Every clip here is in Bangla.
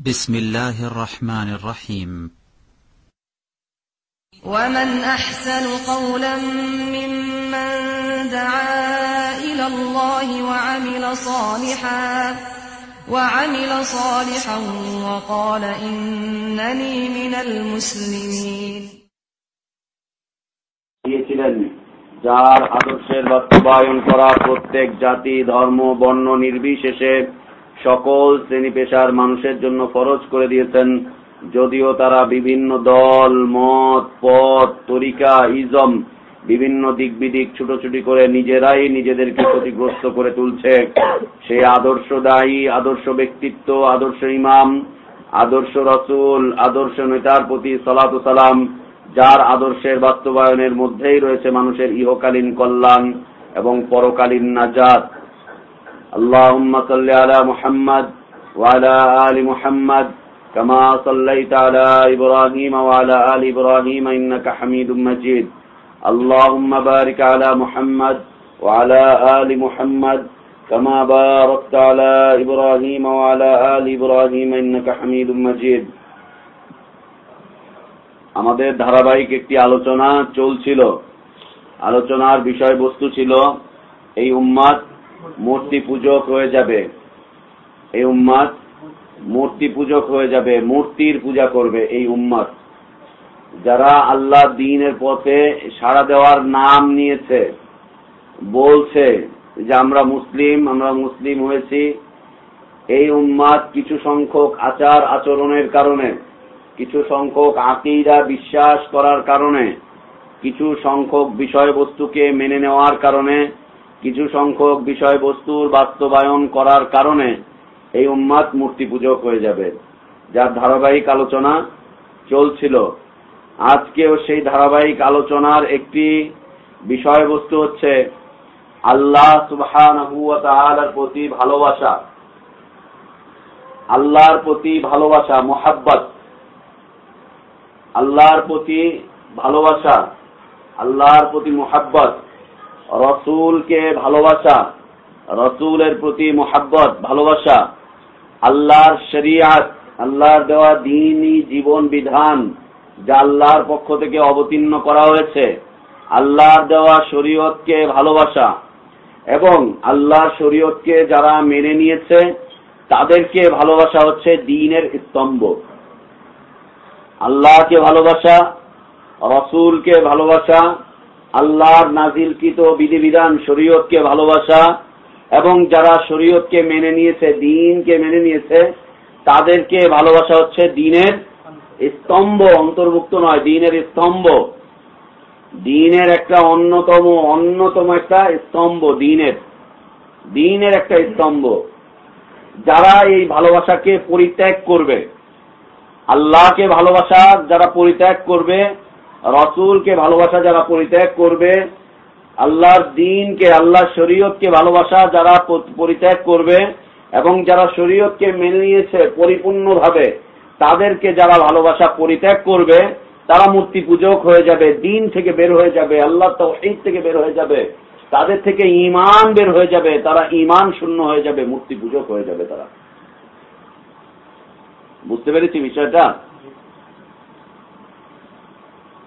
بسم الله الرحمن الرحيم ومن أحسن قولا ممن دعا إلى الله وعمل صالحا وعمل صالحا وقال إنني من المسلمين দিয়েছিলেন যার আদর্শের বাস্তবায়ন করা প্রত্যেক জাতি ধর্ম বর্ণ নির্বিশেষে সকল শ্রেণি পেশার মানুষের জন্য ফরজ করে দিয়েছেন, যদিও তারা বিভিন্ন দল, মত, পথ, তরিকা, ইজম, বিভিন্ন দিক বিদিক ছুটোছুটি করে নিজেরাই নিজেদেরকে ক্ষতিগ্রস্ত করে তুলছে। সেই আদর্শ দায়ী আদর্শ ব্যক্তিত্ব, আদর্শ ইমাম, আদর্শ রসুল, আদর্শ নেতার প্রতি সালাত সালাম, যার আদর্শের বাস্তবায়নের মধ্যেই রয়েছে মানুষের ইহকালীন কল্যাণ এবং পরকালীন নাজাত। اللهم صل على محمد وعلى آل محمد كما صليت على إبراهيم وعلى آل إبراهيم إنك حميد مجيد اللهم بارك على محمد وعلى آل محمد كما باركت على إبراهيم وعلى آل إبراهيم إنك حميد مجيد আমাদের ধারাবাহিক একটি আলোচনা চলছিল আলোচনার বিষয়বস্তু ছিল এই উম্মাদ মূর্তি পূজক হয়ে যাবে। এই উম্মাদ মূর্তি পূজক হয়ে যাবে, মূর্তির পূজা করবে এই উম্মাদ। যারা আল্লাহ দিনের পথে সাড়া দেওয়ার নাম নিয়েছে, বলছে যে আমরা মুসলিম আমরা মুসলিম হয়েছি, এই উম্মাদ কিছু সংখ্যক আচার আচরণের কারণে, কিছু সংখ্যক আকিরা বিশ্বাস করার কারণে, কিছু সংখ্যক বিষয়বস্তুকে মেনে নেওয়ার কারণে কিছু সংখ্যক বিষয়বস্তুর বাস্তবায়ন করার কারণে এই উম্মাদ মূর্তি পূজক হয়ে যাবে। যার ধারাবাহিক আলোচনা চলছিল। আজকেও সেই ধারাবাহিক আলোচনার একটি বিষয়বস্তু হচ্ছে আল্লাহ সুবহান প্রতি ভালোবাসা। আল্লাহর প্রতি ভালোবাসা, মোহাব্বত। আল্লাহর প্রতি ভালোবাসা, আল্লাহর প্রতি মোহাব্বত। রসুলকে ভালোবাসা, রসুলের প্রতি মোহাব্বত, ভালোবাসা, আল্লাহর শরিয়াত, আল্লাহর দেওয়া দিনই জীবন বিধান যা আল্লাহর পক্ষ থেকে অবতীর্ণ করা হয়েছে। আল্লাহর দেওয়া শরীয়তকে ভালোবাসা এবং আল্লাহর শরীয়তকে যারা মেনে নিয়েছে, তাদেরকে ভালোবাসা হচ্ছে দিনের স্তম্ভ। আল্লাহকে ভালোবাসা, রসুলকে ভালোবাসা আল্লাহর নাজিলকৃত বিধিবিধান শরীয়তকে ভালোবাসা এবং যারা শরীয়তকে মেনে নিয়েছে, দিনকে মেনে নিয়েছে, তাদেরকে ভালোবাসা হচ্ছে দিনের স্তম্ভ, অন্তর্ভুক্ত নয়, দিনের স্তম্ভ। দিনের একটা অন্যতম অন্যতম একটা স্তম্ভ, দিনের। দিনের একটা স্তম্ভ। যারা এই ভালোবাসাকে পরিত্যাগ করবে, আল্লাহকে ভালোবাসা যারা পরিত্যাগ করবে রসুলকে ভালোবাসা যারা পরিত্যাগ করবে, আল্লাহর দিনকে আল্লাহ শরীয়তকে ভালোবাসা যারা পরিত্যাগ করবে এবং যারা শরীয়তকে মেনে নিয়েছে পরিপূর্ণভাবে, তাদেরকে যারা ভালোবাসা পরিত্যাগ করবে, তারা মূর্তি পূজক হয়ে যাবে, দিন থেকে বের হয়ে যাবে আল্লাহ তৌহিদ থেকে বের হয়ে যাবে, তাদের থেকে ইমান বের হয়ে যাবে, তারা ইমান শূন্য হয়ে যাবে, মূর্তি পূজক হয়ে যাবে তারা। বুঝতে পেরেছি বিষয়টা?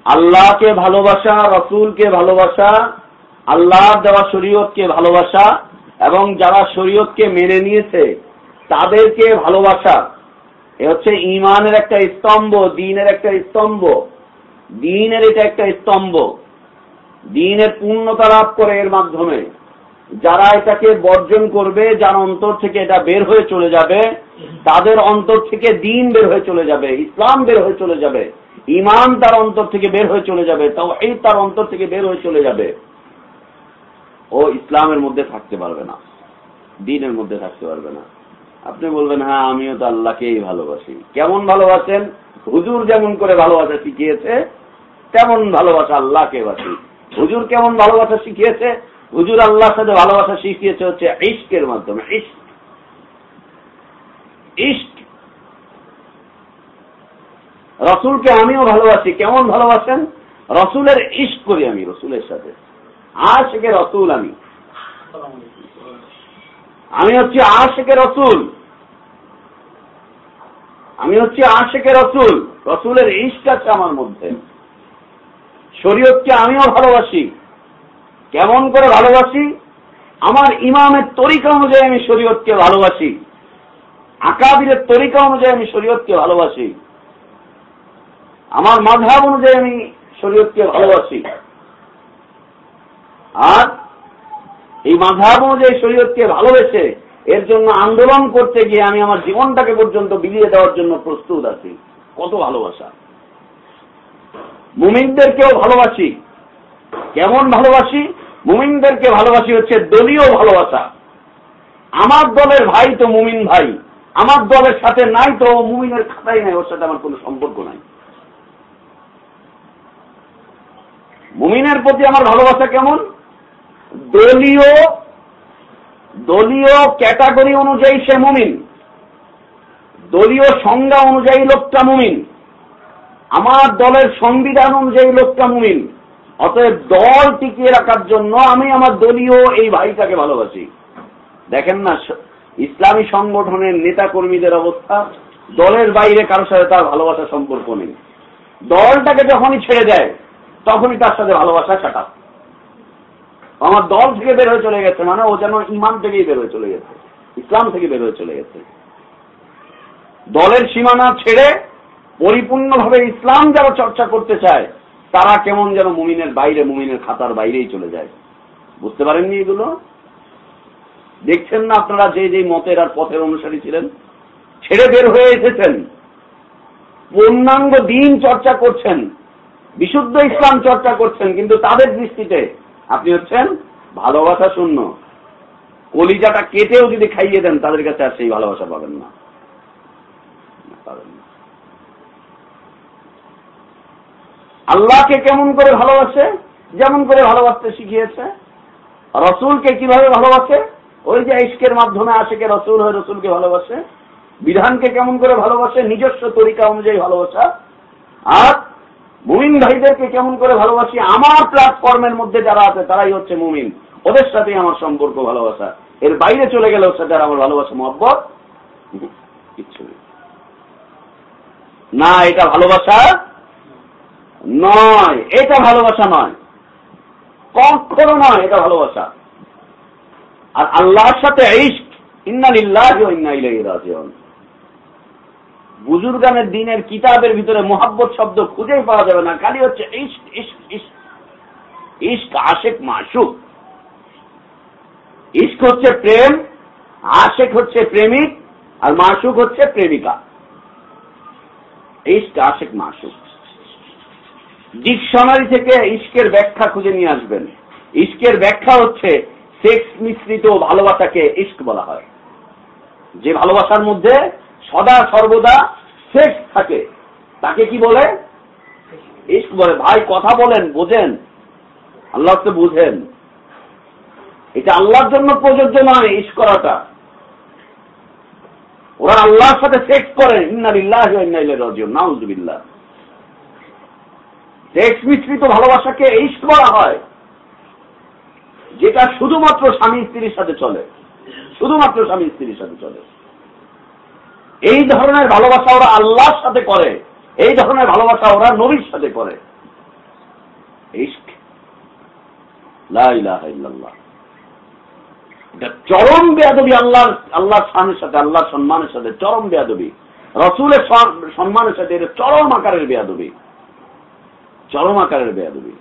আল্লাহকে ভালোবাসা, রসুলকে ভালোবাসা আল্লাহ দেওয়া শরীয়তকে ভালোবাসা এবং যারা শরীয়তকে মেনে নিয়েছে তাদেরকে ভালোবাসা। এ হচ্ছে ইমানের একটা স্তম্ভ, দিনের একটা স্তম্ভ। দিনের এটা একটা স্তম্ভ। দিনের পূর্ণতা লাভ করে এর মাধ্যমে। যারা এটাকে বর্জন করবে, যার অন্তর থেকে এটা বের হয়ে চলে যাবে, তাদের অন্তর থেকে দিন বের হয়ে চলে যাবে, ইসলাম বের হয়ে চলে যাবে ইমান তার অন্তর থেকে বের হয়ে চলে যাবে তাও এই তার অন্তর থেকে বের হয়ে চলে যাবে। ও ইসলামের মধ্যে থাকতে পারবে না, দিনের মধ্যে থাকতে পারবে না। আপনি বলবেন হ্যাঁ আমিও তো আল্লাহকেই ভালোবাসি। কেমন ভালোবাসেন? হুজুর যেমন করে ভালোবাসা শিখিয়েছে, তেমন ভালোবাসা আল্লাহকে বাসি। হুজুর কেমন ভালোবাসা শিখিয়েছে? হুজুর আল্লাহর সাথে ভালোবাসা শিখিয়েছে হচ্ছে ইস্কের মাধ্যমে ইস্ক ইস্ক রসুলকে আমিও ভালোবাসি। কেমন ভালোবাসেন? রসুলের ইস্ক করি আমি, রসুলের সাথে। আশেকে রসুল আমি। আমি হচ্ছি আশেকে রসুল। আমি হচ্ছে আশেকে রসুল। রসুলের ইষ্ট আছে আমার মধ্যে। শরীয়তকে আমিও ভালোবাসি। কেমন করে ভালোবাসি? আমার ইমামের তরিকা অনুযায়ী আমি শরীয়তকে ভালোবাসি। আকাবিরের তরিকা অনুযায়ী আমি শরীয়তকে ভালোবাসি। আমার মাধাব অনুযায়ী আমি শরীয়তকে ভালোবাসি। আর এই মাধাব অনুযায়ী শরীয়তকে ভালোবেসে এর জন্য আন্দোলন করতে গিয়ে আমি আমার জীবনটাকে পর্যন্ত বিলিয়ে দেওয়ার জন্য প্রস্তুত আছি। কত ভালোবাসা। মুমিনদেরকেও ভালোবাসি। কেমন ভালোবাসি? মুমিনদেরকে ভালোবাসি হচ্ছে দলীয় ভালোবাসা। আমার দলের ভাই তো মুমিন ভাই। আমার দলের সাথে নাই তো মুমিনের খাতাই নাই, ওর সাথে আমার কোনো সম্পর্ক নাই। মুমিনের প্রতি আমার ভালোবাসা কেমন? দলীয় দলীয় ক্যাটাগরি অনুযায়ী সে মুমিন। দলীয় সংজ্ঞা অনুযায়ী লোকটা মুমিন। আমার দলের সংবিধান অনুযায়ী লোকটা মুমিন। অতএব দল টিকিয়ে রাখার জন্য আমি আমার দলীয় এই ভাইটাকে ভালোবাসি। দেখেন না ইসলামী সংগঠনের নেতা কর্মীদের অবস্থা, দলের বাইরে কারোর সাথে তার ভালোবাসা সম্পর্ক নেই। দলটাকে যখনই ছেড়ে দেয়, তখনই তার সাথে ভালোবাসা কাটা আমার দল থেকে বের হয়ে চলে গেছে মানে ও যেন ইমান থেকেই বের হয়ে চলে গেছে, ইসলাম থেকে বের হয়ে চলে গেছে। দলের সীমানা ছেড়ে পরিপূর্ণভাবে ইসলাম যারা চর্চা করতে চায় তারা কেমন যেন মুমিনের বাইরে, মুমিনের খাতার বাইরেই চলে যায়। বুঝতে পারেননি এগুলো? দেখছেন না আপনারা যে যে মতের আর পথের অনুসারী ছিলেন? ছেড়ে বের হয়ে এসেছেন। পূর্ণাঙ্গ দিন চর্চা করছেন। বিশুদ্ধ ইসলাম চর্চা করছেন, কিন্তু তাদের দৃষ্টিতে আপনি হচ্ছেন ভালোবাসা শূন্য। কলিজাটা কেটেও যদি খাইয়ে দেন, তাদের কাছে আর সেই ভালোবাসা পাবেন না। পাবেন আল্লাহকে কেমন করে ভালোবাসে, যেমন করে ভালোবাসতে শিখিয়েছে, রসুলকে কীভাবে ভালোবাসে, ওই যে ইস্কের মাধ্যমে আশেকে রসুল হয়ে রসুলকে ভালোবাসে, বিধানকে কেমন করে ভালোবাসে, নিজস্ব তরিকা অনুযায়ী ভালোবাসা, আর মুমিন ভাইদেরকে কেমন করে ভালোবাসি, আমার প্ল্যাটফর্মের মধ্যে যারা আছে, তারাই হচ্ছে মুমিন। ওদের সাথে আমার সম্পর্ক, ভালোবাসা। এর বাইরে চলে গেলে ওর সাথে আমার ভালোবাসা, মহব্বত, কিচ্ছু না, এটা ভালোবাসা নয়, এটা ভালোবাসা নয়। কখনো নয়, এটা ভালোবাসা। আর আল্লাহর সাথে রাজিউন। বুজুর্গানের দিনের কিতাবের ভিতরে মোহাব্বত শব্দ খুঁজেই পাওয়া যাবে না, খালি হচ্ছে ইস্ক ইস্ক ইস্ক ইস্ক আশেক মাসুক। ইস্ক হচ্ছে প্রেম, আশেক হচ্ছে প্রেমিক, আর মাসুক হচ্ছে প্রেমিকা। ইস্ক আশেক মাসুক। ডিকশনারি থেকে ইস্কের ব্যাখ্যা খুঁজে নিয়ে আসবেন। ইস্কের ব্যাখ্যা হচ্ছে সেক্স মিশ্রিত ভালোবাসাকে ইস্ক বলা হয়। যে ভালোবাসার মধ্যে সদা সর্বদা সেক্স থাকে। তাকে কি বলে? ইস্ক বলে। ভাই, কথা বলেন, বোঝেন। আল্লাহ তো বুঝেন। এটা আল্লাহর জন্য প্রযোজ্য নয় ইস করাটা। ওরা আল্লাহর সাথে সেক্স করে। ইন্নালিল্লাহ রাজিউন। নাউজুবিল্লাহ সেক্স মিশ্রিত ভালোবাসাকে ইস্ক বলা হয়, যেটা শুধুমাত্র স্বামী স্ত্রীর সাথে চলে। শুধুমাত্র স্বামী স্ত্রীর সাথে চলে। এই ধরনের ভালোবাসা ওরা আল্লাহর সাথে করে, এই ধরনের ভালোবাসা ওরা নবীর সাথে করে। চরম বেয়াদবি আল্লাহর আল্লাহর স্বামীর সাথে, আল্লাহর সম্মানের সাথে, চরম বেয়াদবি। রসুলের সম্মানের সাথে এটা চরম আকারের বেয়াদবি। চরম আকারের বেয়াদবি।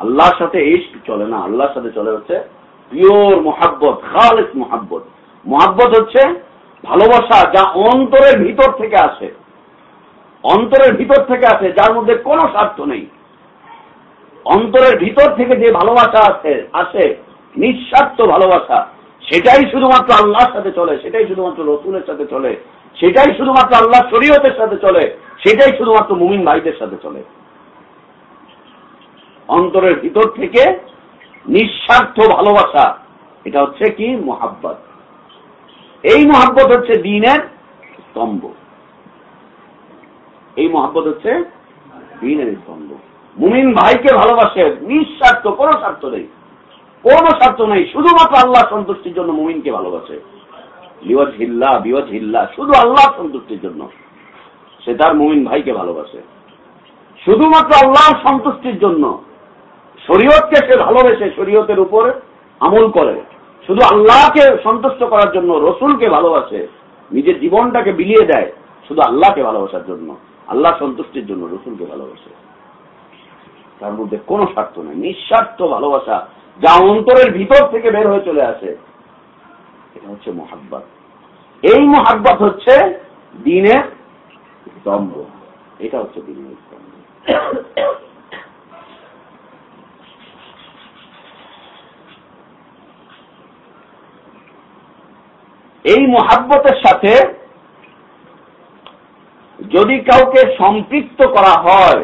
আল্লাহর সাথে ইস্ক চলে না, আল্লাহর সাথে চলে হচ্ছে পিওর মোহাব্বত খালেস মোহাব্বত। মোহাব্বত হচ্ছে ভালোবাসা যা অন্তরের ভিতর থেকে আসে। অন্তরের ভিতর থেকে আসে, যার মধ্যে কোনো স্বার্থ নেই। অন্তরের ভিতর থেকে যে ভালোবাসা আছে আসে, নিঃস্বার্থ ভালোবাসা, সেটাই শুধুমাত্র আল্লাহর সাথে চলে, সেটাই শুধুমাত্র রসুলের সাথে চলে, সেটাই শুধুমাত্র আল্লাহ শরীয়তের সাথে চলে। সেটাই শুধুমাত্র মুমিন ভাইদের সাথে চলে। অন্তরের ভিতর থেকে নিঃস্বার্থ ভালোবাসা, এটা হচ্ছে কি? মোহাব্বত। এই মহাব্বত হচ্ছে দিনের স্তম্ভ। এই মহাব্বত হচ্ছে দিনের স্তম্ভ। মুমিন ভাইকে ভালোবাসে নিঃস্বার্থ, কোনো স্বার্থ নেই। কোনো স্বার্থ নেই, শুধুমাত্র আল্লাহ সন্তুষ্টির জন্য মুমিনকে ভালোবাসে। লিওয়াজ হিল্লা বিওয়াজ হিল্লা শুধু আল্লাহ সন্তুষ্টির জন্য। সে তার মুমিন ভাইকে ভালোবাসে। শুধুমাত্র আল্লাহ সন্তুষ্টির জন্য। শরীয়তকে সে ভালোবেসে শরীয়তের উপর আমল করে। শুধু আল্লাহকে সন্তুষ্ট করার জন্য, রসুলকে ভালোবাসে, নিজের জীবনটাকে বিলিয়ে দেয়, শুধু আল্লাহকে ভালোবাসার জন্য। আল্লাহ সন্তুষ্টির জন্য রসুলকে ভালোবাসে। তার মধ্যে কোনো স্বার্থ নেই। নিঃস্বার্থ ভালোবাসা যা অন্তরের ভিতর থেকে বের হয়ে চলে আসে, এটা হচ্ছে মোহাব্বত। এই মোহাব্বত হচ্ছে দিনের স্তম্ভ এটা হচ্ছে দিনের স্তম্ভ এই মোহাব্বতের সাথে যদি কাউকে সম্পৃক্ত করা হয়,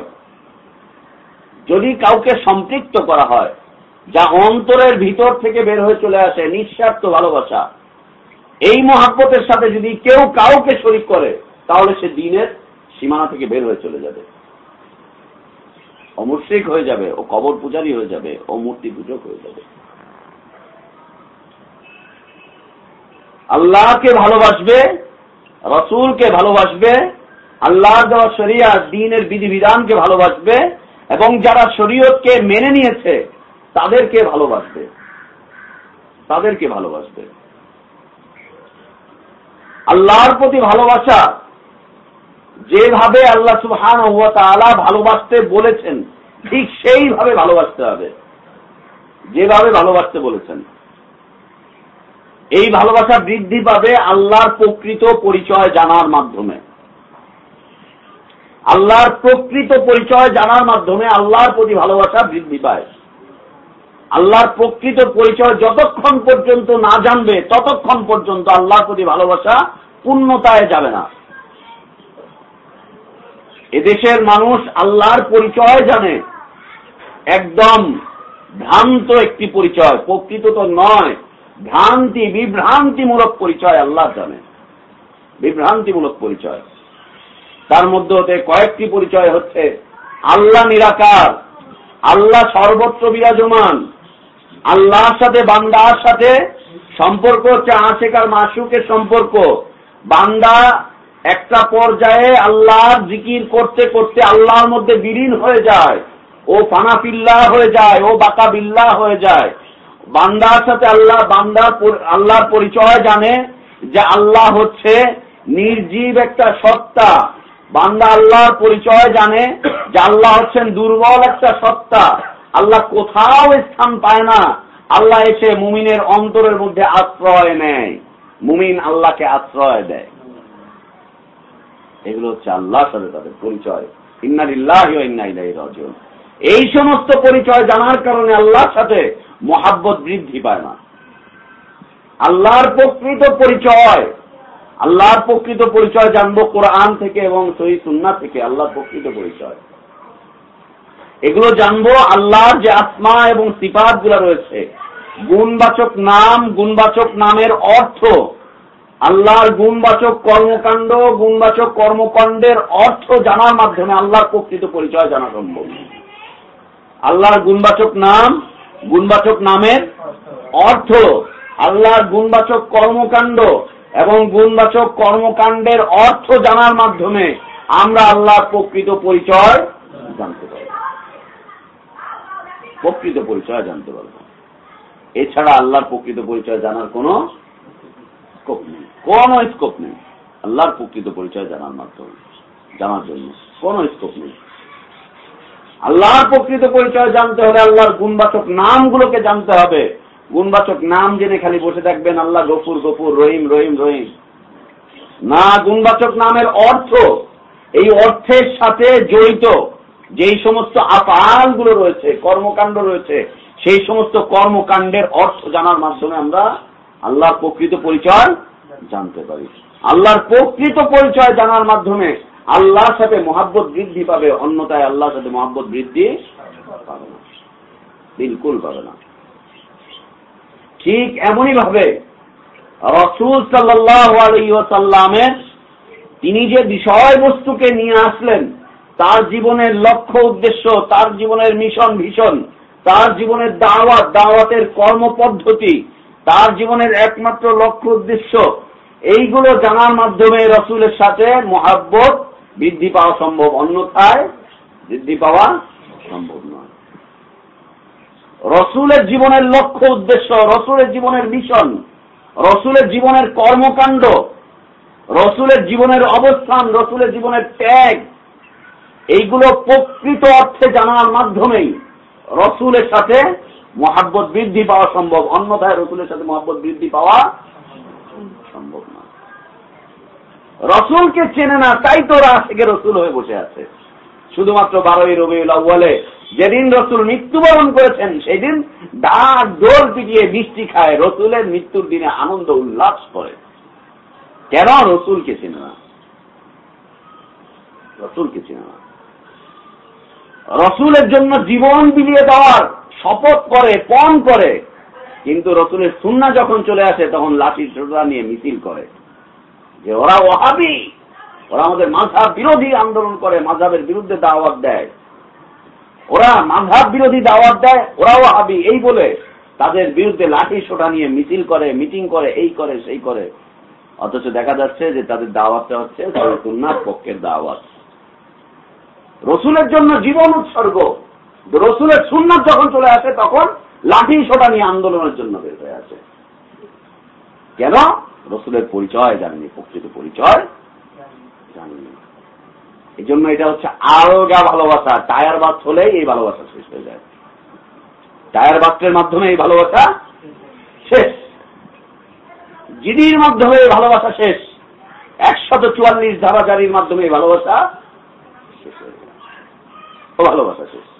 যদি কাউকে সম্পৃক্ত করা হয়, যা অন্তরের ভিতর থেকে বের হয়ে চলে আসে, নিঃস্বার্থ ভালোবাসা, এই মহাব্বতের সাথে যদি কেউ কাউকে শরিক করে, তাহলে সে দিনের সীমানা থেকে বের হয়ে চলে যাবে। অমুশ্রিক হয়ে যাবে, ও কবর পূজারী হয়ে যাবে, ও মূর্তি পূজক হয়ে যাবে। আল্লাহকে ভালোবাসবে, রসুলকে ভালোবাসবে আল্লাহ দেওয়া শরিয়া, দিনের বিধিবিধানকে ভালোবাসবে, এবং যারা শরীয়তকে মেনে নিয়েছে, তাদেরকে ভালোবাসবে। তাদেরকে ভালোবাসবে। আল্লাহর প্রতি ভালোবাসা যেভাবে আল্লাহ তাআলা ভালোবাসতে বলেছেন, ঠিক সেইভাবে ভালোবাসতে হবে। যেভাবে ভালোবাসতে বলেছেন। এই ভালোবাসা বৃদ্ধি পাবে আল্লাহর প্রকৃত পরিচয় জানার মাধ্যমে। আল্লাহর প্রকৃত পরিচয় জানার মাধ্যমে আল্লাহর প্রতি ভালোবাসা বৃদ্ধি পায়। আল্লাহর প্রকৃত পরিচয় যতক্ষণ পর্যন্ত না জানবে, ততক্ষণ পর্যন্ত আল্লাহর প্রতি ভালোবাসা পূর্ণতায় যাবে না। এদেশের মানুষ আল্লাহর পরিচয় জানে। একদম ভ্রান্ত একটি পরিচয়, প্রকৃত তো নয়। ভ্রান্তি, বিভ্রান্তিমূলক পরিচয় আল্লাহ জানে। বিভ্রান্তিমূলক পরিচয়। তার মধ্যে হতে কয়েকটি পরিচয় হচ্ছে, আল্লাহ নিরাকার, আল্লাহ সর্বত্র বিরাজমান, আল্লাহর সাথে, বান্দার সাথে সম্পর্ক হচ্ছে আশেকার মাসুকের সম্পর্ক। বান্দা একটা পর্যায়ে আল্লাহর জিকির করতে করতে আল্লাহর মধ্যে বিলীন হয়ে যায়। ও ফানাফিল্লাহ হয়ে যায়, ও বাকা বিল্লাহ হয়ে যায়। বান্দার সাথে আল্লাহ, বান্দার আল্লাহর পরিচয় জানে যে আল্লাহ হচ্ছে নির্জীব একটা সত্তা। বান্দা আল্লাহর পরিচয় জানে যে আল্লাহ হচ্ছেন দুর্বল একটা সত্তা। আল্লাহ কোথাও স্থান পায় না। আল্লাহ এসে মুমিনের অন্তরের মধ্যে আশ্রয় নেয়। মুমিন আল্লাহকে আশ্রয় দেয়। এগুলো হচ্ছে আল্লাহর সাথে তাদের পরিচয়। এই সমস্ত পরিচয় জানার কারণে আল্লাহর সাথে মহাব্বত বৃদ্ধি পায় না। আল্লাহর প্রকৃত পরিচয়, আল্লাহর প্রকৃত পরিচয় জানব কোরআন থেকে এবং সহি সুন্না থেকে, আল্লাহর প্রকৃত পরিচয়। এগুলো জানব আল্লাহর যে আত্মা এবং সিপাতগুলা রয়েছে। গুণবাচক নাম, গুণবাচক নামের অর্থ আল্লাহর গুণবাচক কর্মকাণ্ড, গুণবাচক কর্মকাণ্ডের অর্থ জানার মাধ্যমে আল্লাহর প্রকৃত পরিচয় জানা সম্ভব। আল্লাহর গুণবাচক নাম, গুণবাচক নামের অর্থ, আল্লাহর গুণবাচক কর্মকাণ্ড এবং গুণবাচক কর্মকাণ্ডের অর্থ জানার মাধ্যমে আমরা আল্লাহর প্রকৃত পরিচয় জানতে পারব। প্রকৃত পরিচয় জানতে পারব। এছাড়া আল্লাহর প্রকৃত পরিচয় জানার কোন স্কোপ নেই, কোন স্কোপ নেই। আল্লাহর প্রকৃত পরিচয় জানার মাধ্যমে জানার জন্য কোন স্কোপ নেই। আল্লাহর প্রকৃত পরিচয় জানতে হলে আল্লাহর গুণবাচক নামগুলোকে জানতে হবে। গুণবাচক নাম জেনে খালি বসে থাকবেন, আল্লাহ গফুর গফুর, রহিম রহিম রহিম। না, গুণবাচক নামের অর্থ, এই অর্থের সাথে জড়িত যেই সমস্ত আপালগুলো রয়েছে, কর্মকাণ্ড রয়েছে, সেই সমস্ত কর্মকাণ্ডের অর্থ জানার মাধ্যমে আমরা আল্লাহর প্রকৃত পরিচয় জানতে পারি। আল্লাহর প্রকৃত পরিচয় জানার মাধ্যমে আল্লাহর সাথে মহাব্বত বৃদ্ধি পাবে অন্যতায় আল্লাহর সাথে মহাব্বত বৃদ্ধি পাবে না। বিলকুল পাবে না। ঠিক এমনই ভাবে রসুল সাল্লামের তিনি যে বিষয়বস্তুকে নিয়ে আসলেন, তার জীবনের লক্ষ্য উদ্দেশ্য, তার জীবনের মিশন ভীষণ তার জীবনের দাওয়াত, দাওয়াতের কর্মপদ্ধতি তার জীবনের একমাত্র লক্ষ্য উদ্দেশ্য এইগুলো জানার মাধ্যমে রসুলের সাথে মহাব্বত বৃদ্ধি পাওয়া সম্ভব, অন্যথায় বৃদ্ধি পাওয়া সম্ভব নয়। রসুলের জীবনের লক্ষ্য উদ্দেশ্য, রসুলের জীবনের মিশন, রসুলের জীবনের কর্মকাণ্ড, রসুলের জীবনের অবস্থান, রসুলের জীবনের ত্যাগ, এইগুলো প্রকৃত অর্থে জানার মাধ্যমেই রসুলের সাথে মহাব্বত বৃদ্ধি পাওয়া সম্ভব। অন্যথায় রসুলের সাথে মহাব্বত বৃদ্ধি পাওয়া সম্ভব না। রসুলকে চেনে না, তাই তো থেকে রসুল হয়ে বসে আছে। শুধুমাত্র বারোই রবিউল আউ্বালে যেদিন রসুল মৃত্যুবরণ করেছেন, সেদিন ডাক দোল পিটিয়ে বৃষ্টি খায়, রসুলের মৃত্যুর দিনে আনন্দ উল্লাস করে। কেন রসুলকে চেনে না? রসুলকে চেনে না। রসুলের জন্য জীবন বিলিয়ে দেওয়ার শপথ করে, পণ করে। কিন্তু রসুলের সুন্না যখন চলে আসে, তখন লাঠি সোজা নিয়ে মিছিল করে। যে ওরা ওহাবি ওরা আমাদের মাঝাব বিরোধী আন্দোলন করে মাঝাবের বিরুদ্ধে দাওয়াত দেয়। ওরা মাঝাব বিরোধী দাওয়াত দেয় ওরাও হাবি এই বলে তাদের বিরুদ্ধে লাঠি সোটা নিয়ে মিছিল করে, মিটিং করে, এই করে, সেই করে। অথচ দেখা যাচ্ছে যে তাদের দাওয়াতটা হচ্ছে সুন্নার পক্ষের দাওয়াত। রসুলের জন্য জীবন উৎসর্গ। রসুলের সুন্নাত যখন চলে আসে, তখন লাঠি সোটা নিয়ে আন্দোলনের জন্য বের হয়ে আসে। কেন? রসুলের পরিচয় জানেনি, প্রকৃত পরিচয় জানেনি। এই জন্য এটা হচ্ছে আলগা ভালোবাসা। টায়ার বাস হলেই এই ভালোবাসা শেষ হয়ে যায়। টায়ার বাস্টের মাধ্যমে এই ভালোবাসা শেষ। জিডির মাধ্যমে এই ভালোবাসা শেষ। একশত চুয়াল্লিশ ধারাচারির মাধ্যমে এই ভালোবাসা শেষ হয়ে যায়। ভালোবাসা শেষ।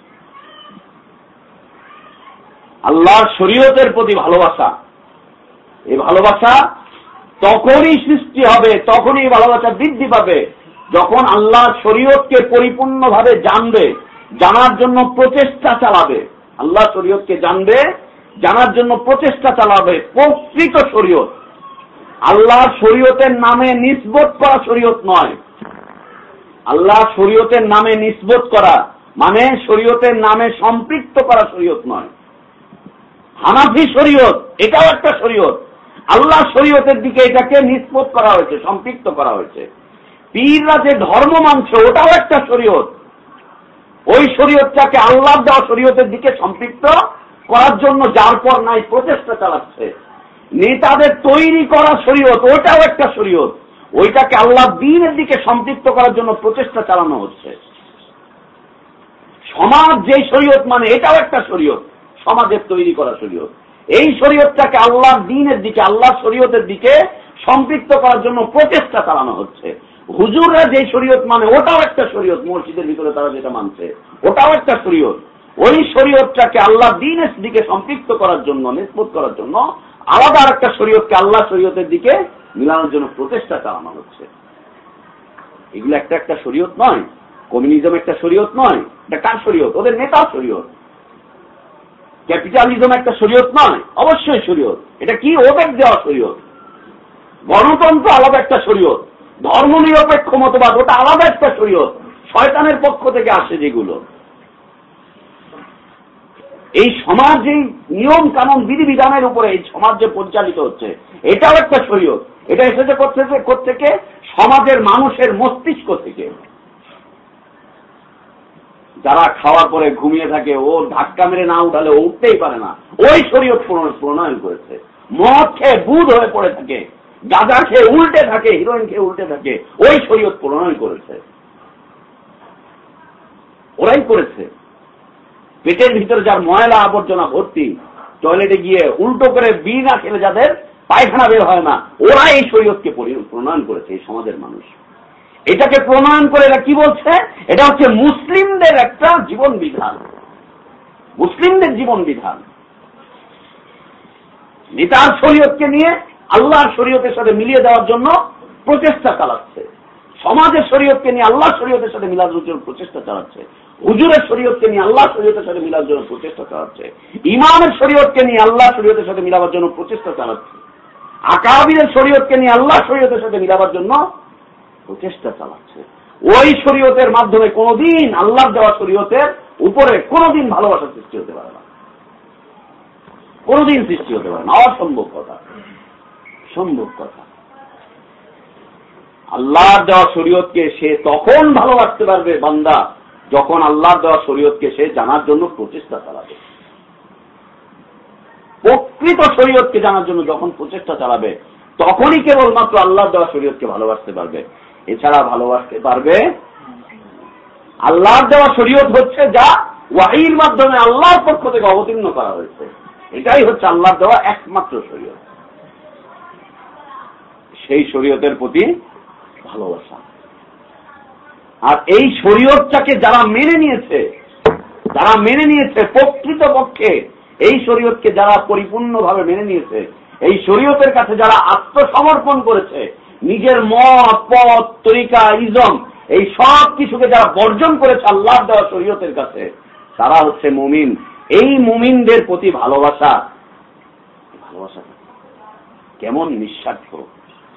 আল্লাহর শরীয়তের প্রতি ভালোবাসা। এই ভালোবাসা তখনই সৃষ্টি হবে, তখনই ভালোবাসা বৃদ্ধি পাবে। যখন আল্লাহর শরীয়তকে পরিপূর্ণভাবে জানবে, জানার জন্য প্রচেষ্টা চালাবে। আল্লাহ শরীয়তকে জানবে, জানার জন্য প্রচেষ্টা চালাবে, প্রকৃত শরীয়ত। আল্লাহ শরীয়তের নামে নিসবত করা শরীয়ত নয়। আল্লাহ শরীয়তের নামে নিসবত করা মানে শরীয়তের নামে সম্পৃক্ত করা শরীয়ত নয়। হানাফি শরীয়ত, এটাও একটা শরীয়ত। আল্লাহ শরীয়তের দিকে এটাকে নিষ্পত করা হয়েছে, সম্পৃক্ত করা হয়েছে। পীররা যে ধর্ম মানছে, ওটাও একটা শরীয়ত। ওই শরীয়তটাকে আল্লাহ দেওয়া শরীয়তের দিকে সম্পৃক্ত করার জন্য যার পর নাই প্রচেষ্টা চালাচ্ছে। নেতাদের তৈরি করা শরীয়ত, ওটাও একটা শরীয়ত। ওইটাকে আল্লাহ দিনের দিকে সম্পৃক্ত করার জন্য প্রচেষ্টা চালানো হচ্ছে। সমাজ যে শরীয়ত মানে এটাও একটা শরীয়ত। সমাজের তৈরি করা শরীয়ত। এই শরীয়তটাকে আল্লাহর দিনের দিকে আল্লাহ শরীয়তের দিকে সম্পৃক্ত করার জন্য প্রচেষ্টা চালানো হচ্ছে। হুজুররা যে শরীয়ত মানে ওটাও একটা শরীয়ত, মসজিদের ভিতরে তারা যেটা মানছে, ওটাও একটা শরীয়ত। ওই শরীয়তটাকে আল্লাহ দিনের দিকে সম্পৃক্ত করার জন্য নিষ্পত করার জন্য আলাদা আর একটা শরীয়তকে আল্লাহ শরীয়তের দিকে মিলানোর জন্য প্রচেষ্টা চালানো হচ্ছে। এগুলো একটা একটা শরীয়ত নয়। কমিউনিজম একটা শরীয়ত নয়। এটা কার শরীয়ত? ওদের নেতা শরীয়ত। ক্যাপিটালিজম একটা শরীয়ত নয়। অবশ্যই শরীয়ত। এটা কি ওদের দেওয়া শরীয়ত? গণতন্ত্র আলাদা একটা শরীয়ত। ধর্ম নিরপেক্ষ মতবাদ, ওটা আলাদা একটা শরীয়ত। শয়তানের পক্ষ থেকে আসে যেগুলো। এই সমাজ, এই নিয়ম কানুন বিধিবিধানের উপরে এই সমাজ যে পরিচালিত হচ্ছে, এটাও একটা শরীয়ত। এটা এসেছে করতেছে থেকে সমাজের মানুষের মস্তিষ্ক থেকে। যারা খাওয়ার পরে ঘুমিয়ে থাকে, ও ধাক্কা মেরে না উঠালে ও উঠতেই পারে না। ওই শরীয়ত প্রণয়ন করেছে। মদ খেয়ে বুধ হয়ে পড়ে থাকে, গাঁজা খেয়ে উল্টে থাকে, হিরোইন খেয়ে উল্টে থাকে, ওই শরীয়ত প্রণয়ন করেছে। ওরাই করেছে। পেটের ভিতরে যার ময়লা আবর্জনা ভর্তি, টয়লেটে গিয়ে উল্টো করে বিনা খেলে যাদের পায়খানা বের হয় না ওরা এই শরীয়তকে প্রণয়ন করেছে, এই সমাজের মানুষ। এটাকে প্রণয়ন করে এরা কি বলছে? এটা হচ্ছে মুসলিমদের একটা জীবন বিধান। মুসলিমদের জীবন বিধান। নেতার শরীয়তকে নিয়ে আল্লাহর শরীয়তের সাথে মিলিয়ে দেওয়ার জন্য প্রচেষ্টা চালাচ্ছে। সমাজের শরীয়তকে নিয়ে আল্লাহ শরীয়তের সাথে মিলার জন্য প্রচেষ্টা চালাচ্ছে। হুজুরের শরীয়তকে নিয়ে আল্লাহ শরীয়তের সাথে মিলার জন্য প্রচেষ্টা চালাচ্ছে। ইমামের শরীয়তকে নিয়ে আল্লাহ শরীয়তের সাথে মিলাবার জন্য প্রচেষ্টা চালাচ্ছে। আকাবিরের শরীয়তকে নিয়ে আল্লাহ শরীয়তের সাথে মিলাবার জন্য প্রচেষ্টা চালাচ্ছে। ওই শরীয়তের মাধ্যমে কোনদিন আল্লাহ দেওয়া শরীয়তের উপরে কোনদিন ভালোবাসা সৃষ্টি হতে পারে না। কোনদিন সৃষ্টি হতে পারে না। অসম্ভব কথা। সম্ভব কথা। আল্লাহর দেওয়া শরীয়তকে সে তখন ভালোবাসতে পারবে বান্দা যখন আল্লাহর দেওয়া শরীয়তকে সে জানার জন্য প্রচেষ্টা চালাবে। প্রকৃত শরীয়তকে জানার জন্য যখন প্রচেষ্টা চালাবে, তখনই কেবলমাত্র আল্লাহর দেওয়া শরীয়তকে ভালোবাসতে পারবে। এছাড়া ভালোবাসতে পারবে। আল্লাহর দেওয়া শরীয়ত হচ্ছে যা ওয়াহির মাধ্যমে আল্লাহর পক্ষ থেকে অবতীর্ণ করা হয়েছে। এটাই হচ্ছে আল্লাহর দেওয়া একমাত্র শরীয়ত। সেই শরীয়তের প্রতি ভালোবাসা। আর এই শরীয়তটাকে যারা মেনে নিয়েছে, যারা মেনে নিয়েছে প্রকৃত পক্ষে এই শরীয়তকে যারা পরিপূর্ণভাবে মেনে নিয়েছে, এই শরীয়তের কাছে যারা আত্মসমর্পণ করেছে নিজের মত, পথ, তরিকা ইজম এই সব কিছুকে যারা বর্জন করেছে আল্লাহ দেওয়া শরীয়তের কাছে, তারা হচ্ছে মুমিন। এই মুমিনদের প্রতি ভালোবাসা ভালোবাসা কেমন নিঃস্বার্থ।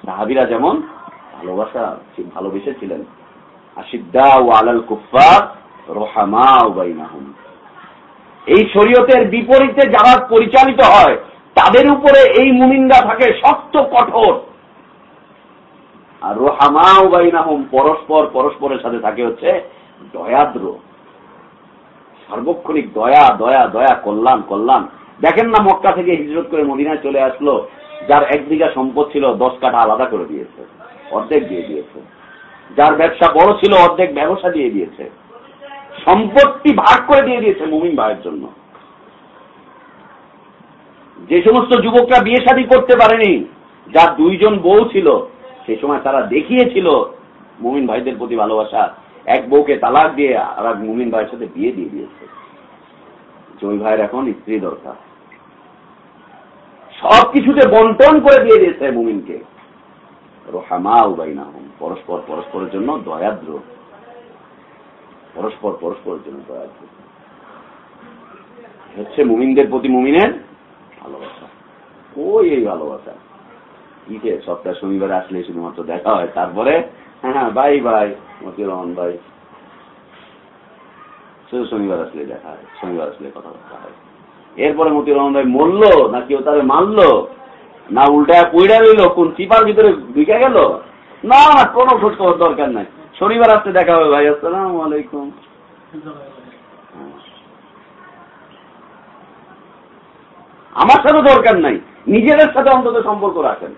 সাহাবিরা যেমন ভালোবাসা ভালোবেসে ভালোবেসেছিলেন। আশিদ্দা ও আলাল কুফার রোহামা বাইনাহুম। এই শরীয়তের বিপরীতে যারা পরিচালিত হয়, তাদের উপরে এই মুমিন্দা থাকে শক্ত, কঠোর। আর রোহামা বাইনাহুম পরস্পর পরস্পরের সাথে থাকে হচ্ছে দয়াদ্র। সার্বক্ষণিক দয়া দয়া দয়া, কল্যাণ কল্যাণ। দেখেন না মক্কা থেকে হিজরত করে মদিনায় চলে আসলো, যার এক বিঘা সম্পদ ছিল দশ কাঠা আলাদা করে দিয়েছে, অর্ধেক দিয়ে দিয়েছে। যার ব্যবসা বড় ছিল, অর্ধেক ব্যবসা দিয়ে দিয়েছে। সম্পত্তি ভাগ করে দিয়ে দিয়েছে মুমিন ভাইয়ের জন্য। যে সমস্ত যুবকরা বিয়ে শাদী করতে পারেনি, যার দুইজন বউ ছিল সে সময় তারা দেখিয়েছিল মুমিন ভাইদের প্রতি ভালোবাসা। এক বউকে তালাক দিয়ে আর এক মুমিন ভাইয়ের সাথে বিয়ে দিয়ে দিয়েছে। জমি ভাইয়ের এখন স্ত্রী দরকার। সব কিছুতে বন্টন করে দিয়ে দিয়েছে মুমিনকে। রোহামা উবাইনা পরস্পর পরস্পরের জন্য দয়াদ্র। পরস্পর পরস্পরের জন্য দয়াদ্র। হচ্ছে মুমিনদের প্রতি মুমিনের ভালোবাসা। ওই এই ভালোবাসা? কিসে সপ্তাহ শনিবার আসলে শুধুমাত্র দেখা হয়। তারপরে হ্যাঁ হ্যাঁ বাই বাই মতি রহমান ভাই শুধু শনিবার আসলে দেখা হয়, শনিবার আসলে কথাবার্তা হয়। এরপরে মতি রহমান ভাই মরলো না কেউ তারে মারলো? না উল্টায় পইড়া রইল, কোন চিপার ভিতরে ঢুকে গেল? না না, কোনো খোঁজ খবর দরকার নাই। শনিবার আসতে দেখা হবে ভাই, আসসালাম আলাইকুম। আমার সাথে দরকার নাই। নিজেদের সাথে অন্তত সম্পর্ক রাখেন।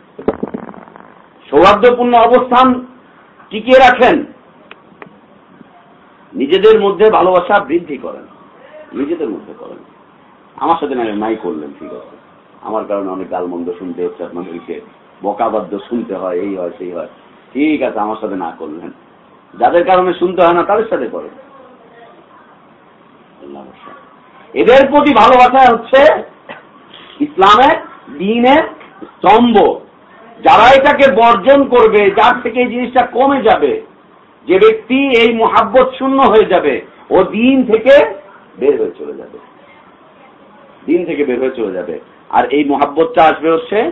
সৌহার্দ্যপূর্ণ অবস্থান টিকিয়ে রাখেন। নিজেদের মধ্যে ভালোবাসা বৃদ্ধি করেন। নিজেদের মধ্যে করেন। আমার সাথে নাই করলেন, ঠিক আছে। আমার কারণে অনেক গালমন্দ শুনতে হচ্ছে, আপনাদেরকে বকাবাদ্য শুনতে হয়, এই হয়, সেই হয়। ঠিক আছে, আমার সাথে না করলেন। যাদের কারণে শুনতে হয় না, তাদের সাথে করেন। এদের প্রতি ভালোবাসা হচ্ছে ইসলামের দিনের স্তম্ভ। যারা এটাকে বর্জন করবে, যার থেকে এই জিনিসটা কমে যাবে, যে ব্যক্তি এই মোহাব্বত শূন্য হয়ে যাবে, ও দিন থেকে বের হয়ে চলে যাবে। দিন থেকে বের হয়ে চলে যাবে। আর এই মোহাব্বতটা আসবে হচ্ছে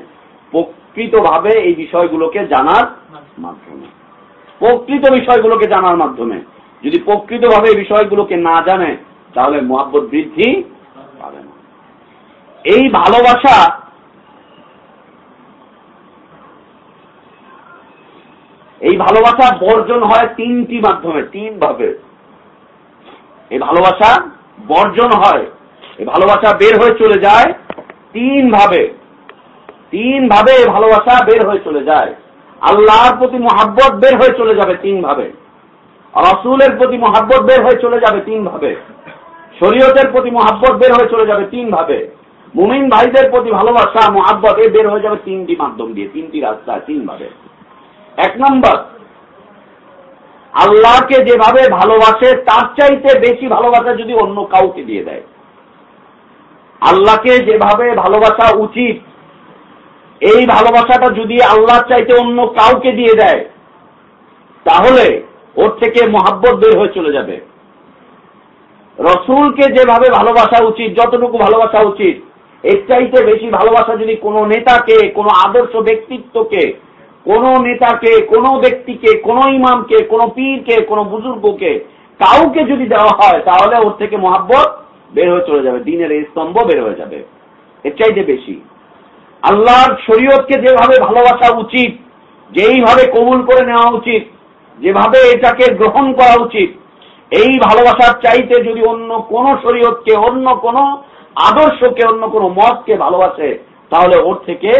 প্রকৃতভাবে এই বিষয়গুলোকে জানার মাধ্যমে। প্রকৃত বিষয়গুলোকে জানার মাধ্যমে। যদি প্রকৃতভাবে এই বিষয়গুলোকে না জানে, তাহলে মোহাব্বত বৃদ্ধি পাবে না। এই ভালোবাসা এই ভালোবাসা বর্জন হয় তিনটি মাধ্যমে তিন ভাবে এই ভালোবাসা বর্জন হয়। এই ভালোবাসা বের হয়ে চলে যায় তিন ভাবে তিন ভাবে ভালোবাসা বের হয়ে চলে যায়। আল্লাহর প্রতি মহাব্বত বের হয়ে চলে যাবে তিন ভাবে রসুলের প্রতি মহাব্বত বের হয়ে চলে যাবে তিন ভাবে শরীয়তের প্রতি মহাব্বত বের হয়ে চলে যাবে তিন ভাবে মুমিন ভাইদের প্রতি ভালোবাসা, মহাব্বত এ বের হয়ে যাবে তিনটি মাধ্যম দিয়ে, তিনটি রাস্তা তিন ভাবে এক নম্বর, আল্লাহকে যেভাবে ভালোবাসে, তার চাইতে বেশি ভালোবাসা যদি অন্য কাউকে দিয়ে দেয়। আল্লাহকে যেভাবে ভালোবাসা উচিত, এই ভালোবাসাটা যদি আল্লাহ চাইতে অন্য কাউকে দিয়ে দেয়, তাহলে ওর থেকে মহাব্বত বের হয়ে চলে যাবে। রসুলকে যেভাবে ভালোবাসা উচিত, যতটুকু ভালোবাসা উচিত, এর চাইতে বেশি ভালোবাসা যদি কোনো নেতাকে, কোনো আদর্শ ব্যক্তিত্বকে কোন নেতাকে, কোন ব্যক্তিকে, কোন ইমামকে, কোন পীরকে, কোন বুজুর্গকে কাউকে যদি দেওয়া হয়, তাহলে ওর থেকে মহাব্বত বের হয়ে চলে যাবে, দিনের এই স্তম্ভ বের হয়ে যাবে। এর চাইতে বেশি। আল্লাহর শরীয়তকে যেভাবে ভালোবাসা উচিত, যেইভাবে কবুল করে নেওয়া উচিত, যেভাবে এটাকে গ্রহণ করা উচিত, এই ভালোবাসার চাইতে যদি অন্য কোন শরীয়তকে, অন্য কোন আদর্শকে, অন্য কোন মতকে ভালোবাসে, তাহলে ওর থেকে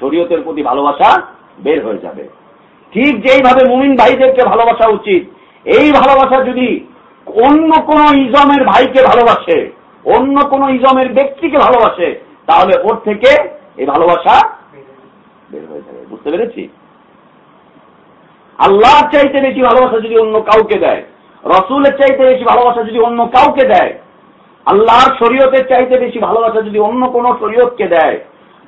শরীয়তের প্রতি ভালোবাসা বের হয়ে যাবে। ঠিক যেইভাবে মুমিন ভাইদেরকে ভালোবাসা উচিত, এই ভালোবাসা যদি অন্য কোন ইজমের ভাইকে ভালোবাসে, অন্য কোন ইজমের ব্যক্তিকে ভালোবাসে, তাহলে ওর থেকে এই ভালোবাসা বের হয়ে যাবে। বুঝতে পেরেছি? আল্লাহর চাইতে বেশি ভালোবাসা যদি অন্য কাউকে দেয়, রসুলের চাইতে বেশি ভালোবাসা যদি অন্য কাউকে দেয়, আল্লাহর শরীয়তের চাইতে বেশি ভালোবাসা যদি অন্য কোন শরীয়তকে দেয়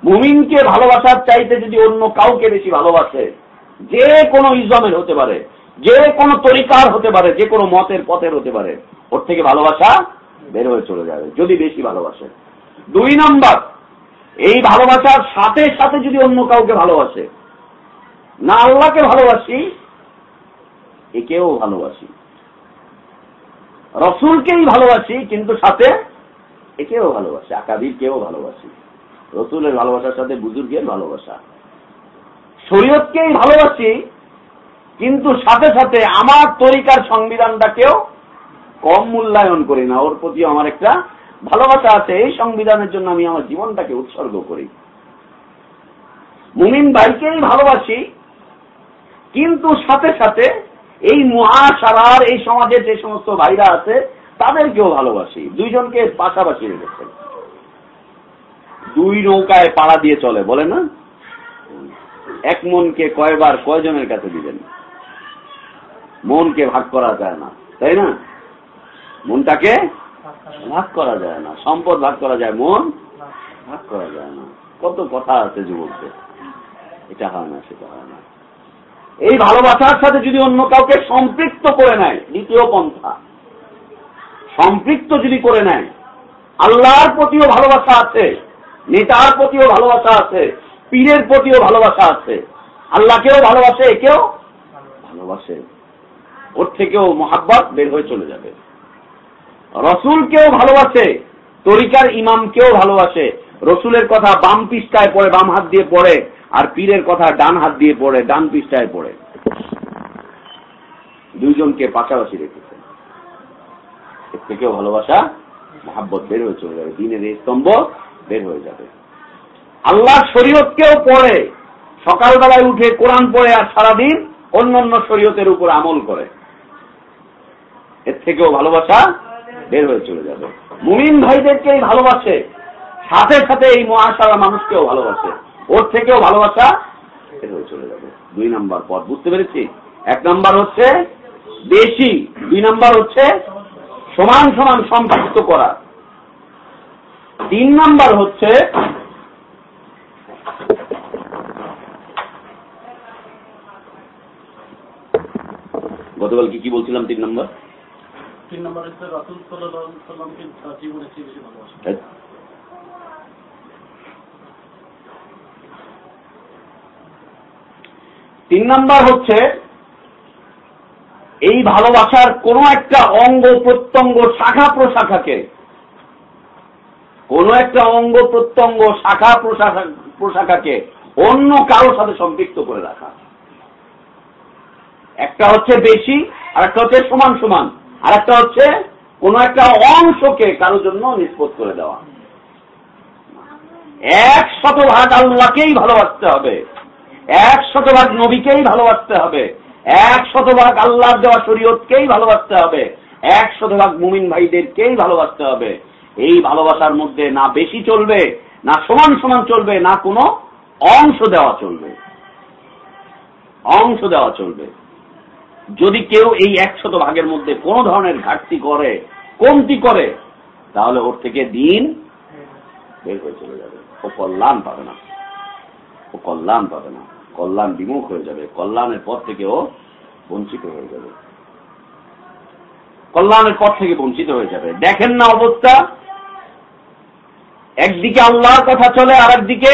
মুমিনকে ভালোবাসার চাইতে যদি অন্য কাউকে বেশি ভালোবাসে, যে কোনো ইজমের হতে পারে, যে কোনো তরিকার হতে পারে, যে কোনো মতের পথের হতে পারে, ওর থেকে ভালোবাসা বের হয়ে চলে যাবে, যদি বেশি ভালোবাসে। দুই নম্বর, এই ভালোবাসার সাথে সাথে যদি অন্য কাউকে ভালোবাসে, না আল্লাহকে ভালোবাসি, একেও ভালোবাসি। রসুলকেই ভালোবাসি, কিন্তু সাথে একেও ভালোবাসি কেও ভালোবাসি। রসুলের ভালোবাসার সাথে বুজুর্গের ভালোবাসা। শরীয়তকেই ভালোবাসি, কিন্তু সাথে সাথে আমার তরিকার সংবিধানটাকেও কম মূল্যায়ন করি না। ওর প্রতি আমার একটা ভালোবাসা আছে, এই সংবিধানের জন্য আমি আমার জীবনটাকে উৎসর্গ করি। মুমিন ভাইকেই ভালোবাসি, কিন্তু সাথে সাথে এই মহাসারার এই সমাজের যে সমস্ত ভাইরা আছে, তাদেরকেও ভালোবাসি। দুইজনকে পাশাপাশি রেখেছে দুই নৌকায় পাড়া দিয়ে চলে, বলে না? এক মনকে কয়বার কয়জনের কাছে দিবেন? মনকে ভাগ করা যায় না, তাই না? মনটাকে ভাগ করা যায় না, সম্পদ ভাগ করা যায়, মন ভাগ করা যায় না। কত কথা আছে যুবকদের, এটা হয় না, সেটা হয় না। এই ভালোবাসার সাথে যদি অন্য কাউকে সম্পৃক্ত করে নেয়, দ্বিতীয় পন্থা, সম্পৃক্ত যদি করে নেয়, আল্লাহর প্রতিও ভালোবাসা আছে। নেতার প্রতিও ভালোবাসা আছে, পীরের প্রতিও ভালোবাসা আছে। আল্লাহকেও ভালোবাসে, একেও ভালোবাসে। ওর থেকেও মহাব্বত বের হয়ে চলে যাবে। রসুলকেও ভালোবাসে, তরিকার ইমামকেও ভালোবাসে। রসুলের কথা বাম পৃষ্ঠায় পড়ে, বাম হাত দিয়ে পড়ে, আর পীরের কথা ডান হাত দিয়ে পড়ে, ডান পৃষ্ঠায় পড়ে। দুইজনকে পাশাপাশি রেখেছে। এর থেকেও ভালোবাসা, মহাব্বত বের হয়ে চলে যাবে। দিনের স্তম্ভ বের হয়ে যাবে। আল্লাহ শরীয়তকেও পড়ে, সকালবেলায় উঠে কোরআন পড়ে আর সারাদিন অন্য অন্য শরীয়তের উপর আমল করে। এর থেকেও ভালোবাসা বের হয়ে চলে যাবে। মুমিন ভাইদেরকেই ভালোবাসে, সাথে সাথে এই মহাসারা মানুষকেও ভালোবাসে। ওর থেকেও ভালোবাসা বের হয়ে চলে যাবে। দুই নাম্বার পথ, বুঝতে পেরেছি? এক নাম্বার হচ্ছে বেশি, দুই নাম্বার হচ্ছে সমান সমান সম্পৃক্ত করা। তিন নাম্বার হচ্ছে গতকাল কি কি বলছিলাম তিন নম্বর? তিন নম্বর হচ্ছে রাসুল সাল্লামকে জীবনে চেয়ে বেশি ভালোবাসা। তিন নম্বর হচ্ছে এই ভালোবাসার কোন একটা অঙ্গ প্রত্যঙ্গ শাখা প্রশাখাকে কোন একটা অঙ্গ প্রত্যঙ্গ শাখা প্রশাখা, প্রশাখাকে অন্য কারোর সাথে সম্পৃক্ত করে রাখা। একটা হচ্ছে বেশি আর একটা হচ্ছে সমান সমান আর একটা হচ্ছে কোন একটা অংশকে কারোর জন্য নিষ্পত করে দেওয়া। এক শতভাগ আল্লাহকেই ভালোবাসতে হবে। এক শতভাগ নবীকেই ভালোবাসতে হবে। এক শতভাগ আল্লাহর দেওয়া শরীয়তকেই ভালোবাসতে হবে। এক শতভাগ মুমিন ভাইদেরকেই ভালোবাসতে হবে। এই ভালোবাসার মধ্যে না বেশি চলবে, না সমান সমান চলবে, না কোনো অংশ দেওয়া চলবে। অংশ দেওয়া চলবে। যদি কেউ এই একশত ভাগের মধ্যে কোন ধরনের ঘাটতি করে, কমতি করে, তাহলে ওর থেকে দিন বের হয়ে চলে যাবে। ও কল্যাণ পাবে না। ও কল্যাণ পাবে না। কল্যাণ বিমুখ হয়ে যাবে। কল্যাণের পথ থেকে ও বঞ্চিত হয়ে যাবে। কল্যাণের পথ থেকে বঞ্চিত হয়ে যাবে। দেখেন না অবস্থা। একদিকে আল্লাহর কথা চলে আর একদিকে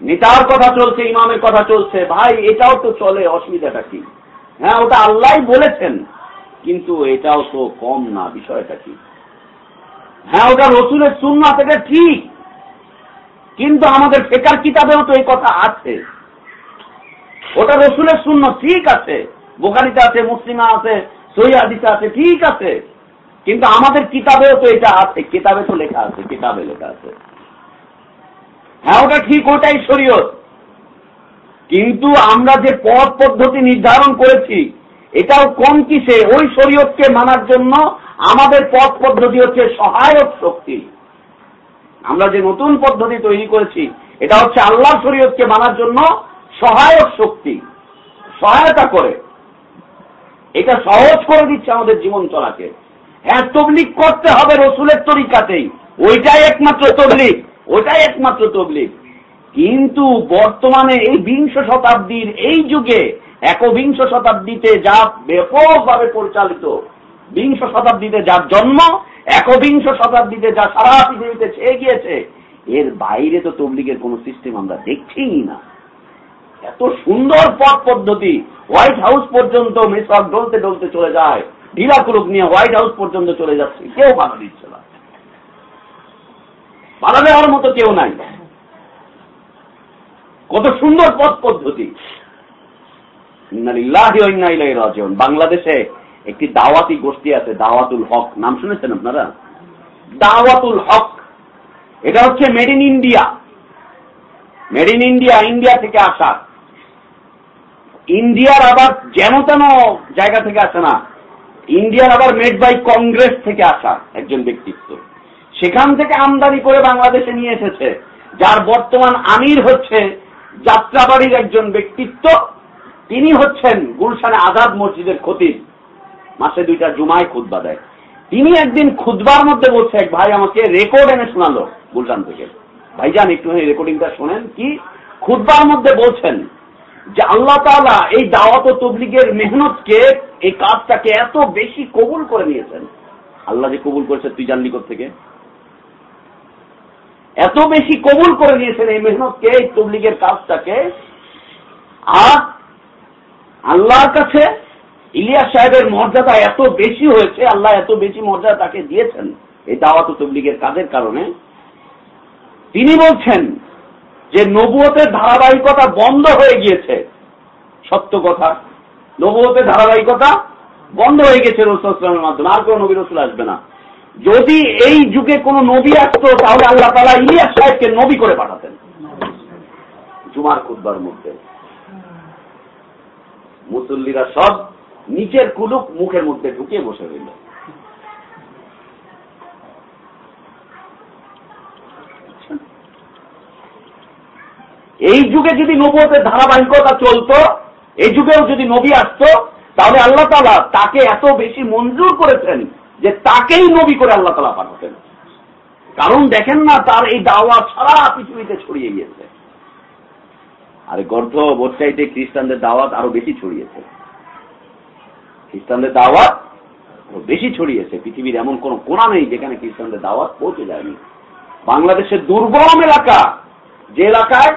নেতার কথা চলছে, ইমামের কথা চলছে। ভাই, এটাও তো চলে, অসুবিধাটা কি? হ্যাঁ ওটা আল্লাহ বলেছেন, কিন্তু এটাও তো কম না, বিষয়টা কি? হ্যাঁ ওটা রসুলের সুন্না থেকে ঠিক, কিন্তু আমাদের ফেকার কিতাবেও তো এই কথা আছে। ওটা রসুলের শূন্য ঠিক আছে বোকারিতে আছে, মুসলিমা আছে সহিদিতে আছে, ঠিক আছে। কিন্তু আমাদের কিতাবেও তো এটা আছে, কিতাবে তো লেখা আছে, কিতাবে লেখা আছে। হ্যাঁ ওটা ঠিক, ওটাই শরীয়ত। কিন্তু আমরা যে পথ পদ্ধতি নির্ধারণ করেছি, এটাও কম কিসে, ওই শরীয়তকে মানার জন্য আমাদের পথ পদ্ধতি হচ্ছে সহায়ক শক্তি। আমরা যে নতুন পদ্ধতি তৈরি করেছি, এটা হচ্ছে আল্লাহ শরীয়তকে মানার জন্য সহায়ক শক্তি। সহায়তা করে। এটা সহজ করে দিচ্ছে আমাদের জীবন চলাকে। হ্যাঁ তবলিক করতে হবে রসুলের তরিকাতেই। ওইটাই একমাত্র তবলিক ওইটাই একমাত্র তবলিক কিন্তু বর্তমানে এই বিংশ শতাব্দীর এই যুগে একবিংশ শতাব্দীতে যা ব্যাপকভাবে পরিচালিত, বিংশ শতাব্দীতে যার জন্ম, একবিংশ শতাব্দীতে যা সারা পৃথিবীতে ছেয়ে গিয়েছে, এর বাইরে তো তবলিগের কোন সিস্টেম আমরা দেখছি না। এত সুন্দর পথ পদ্ধতি, হোয়াইট হাউস পর্যন্ত মেসক ডলতে ডলতে চলে যায়। ঢিলা কুলুক নিয়ে হোয়াইট হাউস পর্যন্ত চলে যাচ্ছে। কেউ বাধা দিচ্ছে না। বাধা দেওয়ার মতো কেউ নাই। কত সুন্দর পথ পদ্ধতি। বাংলাদেশে একটি দাওয়াতি গোষ্ঠী আছে, দাওয়াতুল হক। নাম শুনেছেন আপনারা? দাওয়াতুল হক। এটা হচ্ছে made in India. Made in India India থেকে আসা। ইন্ডিয়ার আবার যেন তেন জায়গা থেকে আসে না। ইন্ডিয়ার আবার মেড বাই কংগ্রেস থেকে আসা একজন ব্যক্তিত্ব। সেখান থেকে আমদানি করে বাংলাদেশে নিয়ে এসেছে, যার বর্তমান আমির হচ্ছে যাত্রাবাড়ির একজন ব্যক্তিত্ব। তিনি হচ্ছেন গুলশানে আজাদ মসজিদের খতিব। মাসে দুইটা জুমায় খুদ্া দেয়। তিনি একদিন খুদবার মধ্যে বলছে, এক ভাই আমাকে রেকর্ড এনে শোনালো গুলশান থেকে। ভাইজান একটু রেকর্ডিংটা শোনেন। কি? খুদবার মধ্যে বলছেন যে আল্লাহ তালা এই দাওয়াত তবলিগের মেহনতকে, এই কাজটাকে এত বেশি কবুল করে নিয়েছেন। আল্লাহ যে কবুল করেছে, তুই জানলি থেকে এত বেশি কবুল করে নিয়েছেন এই মেহনতকে, এই তবলিগের কাজটাকে। আর আল্লাহর কাছে ইলিয়াস সাহেবের মর্যাদা এত বেশি হয়েছে, আল্লাহ এত বেশি মর্যাদা তাকে দিয়েছেন এই দাওয়াত তবলিগের কাজের কারণে। তিনি বলছেন যে নবুয়তের ধারাবাহিকতা বন্ধ হয়ে গিয়েছে। সত্য কথা। নবুয়তের ধারাবাহিকতা বন্ধ হয়ে গেছে রসুলের মাধ্যমে। আর কোন নবী রসুল আসবে না। যদি এই যুগে কোন নবী আসত, তাহলে আল্লাহ তালা ইলিয়াস সাহেবকে নবী করে পাঠাতেন। জুমার খুদ্বার মধ্যে। মুসল্লিরা সব নিচের কুলুক মুখের মধ্যে ঢুকিয়ে বসে রইল এই যুগে যদি নবতের ধারাবাহিকতা চলত এই যুগেও যদি নবী আসত, তাহলে আল্লাহ তালা তাকে এত বেশি মঞ্জুর করেছেন যে তাকেই নবী করে আল্লাহ তালা পাঠাতেন। কারণ দেখেন না, তার এই দাওয়া সারা পৃথিবীতে ছড়িয়ে গিয়েছে। আর গর্ধ বোধচাইতে খ্রিস্টানদের দাওয়াত আরও বেশি ছড়িয়েছে। খ্রিস্টানদের দাওয়াত বেশি ছড়িয়েছে। পৃথিবীর এমন কোন কোনা নেই যেখানে খ্রিস্টানদের দাওয়াত পৌঁছে যায়নি। বাংলাদেশের দুর্গম এলাকা, যে এলাকায়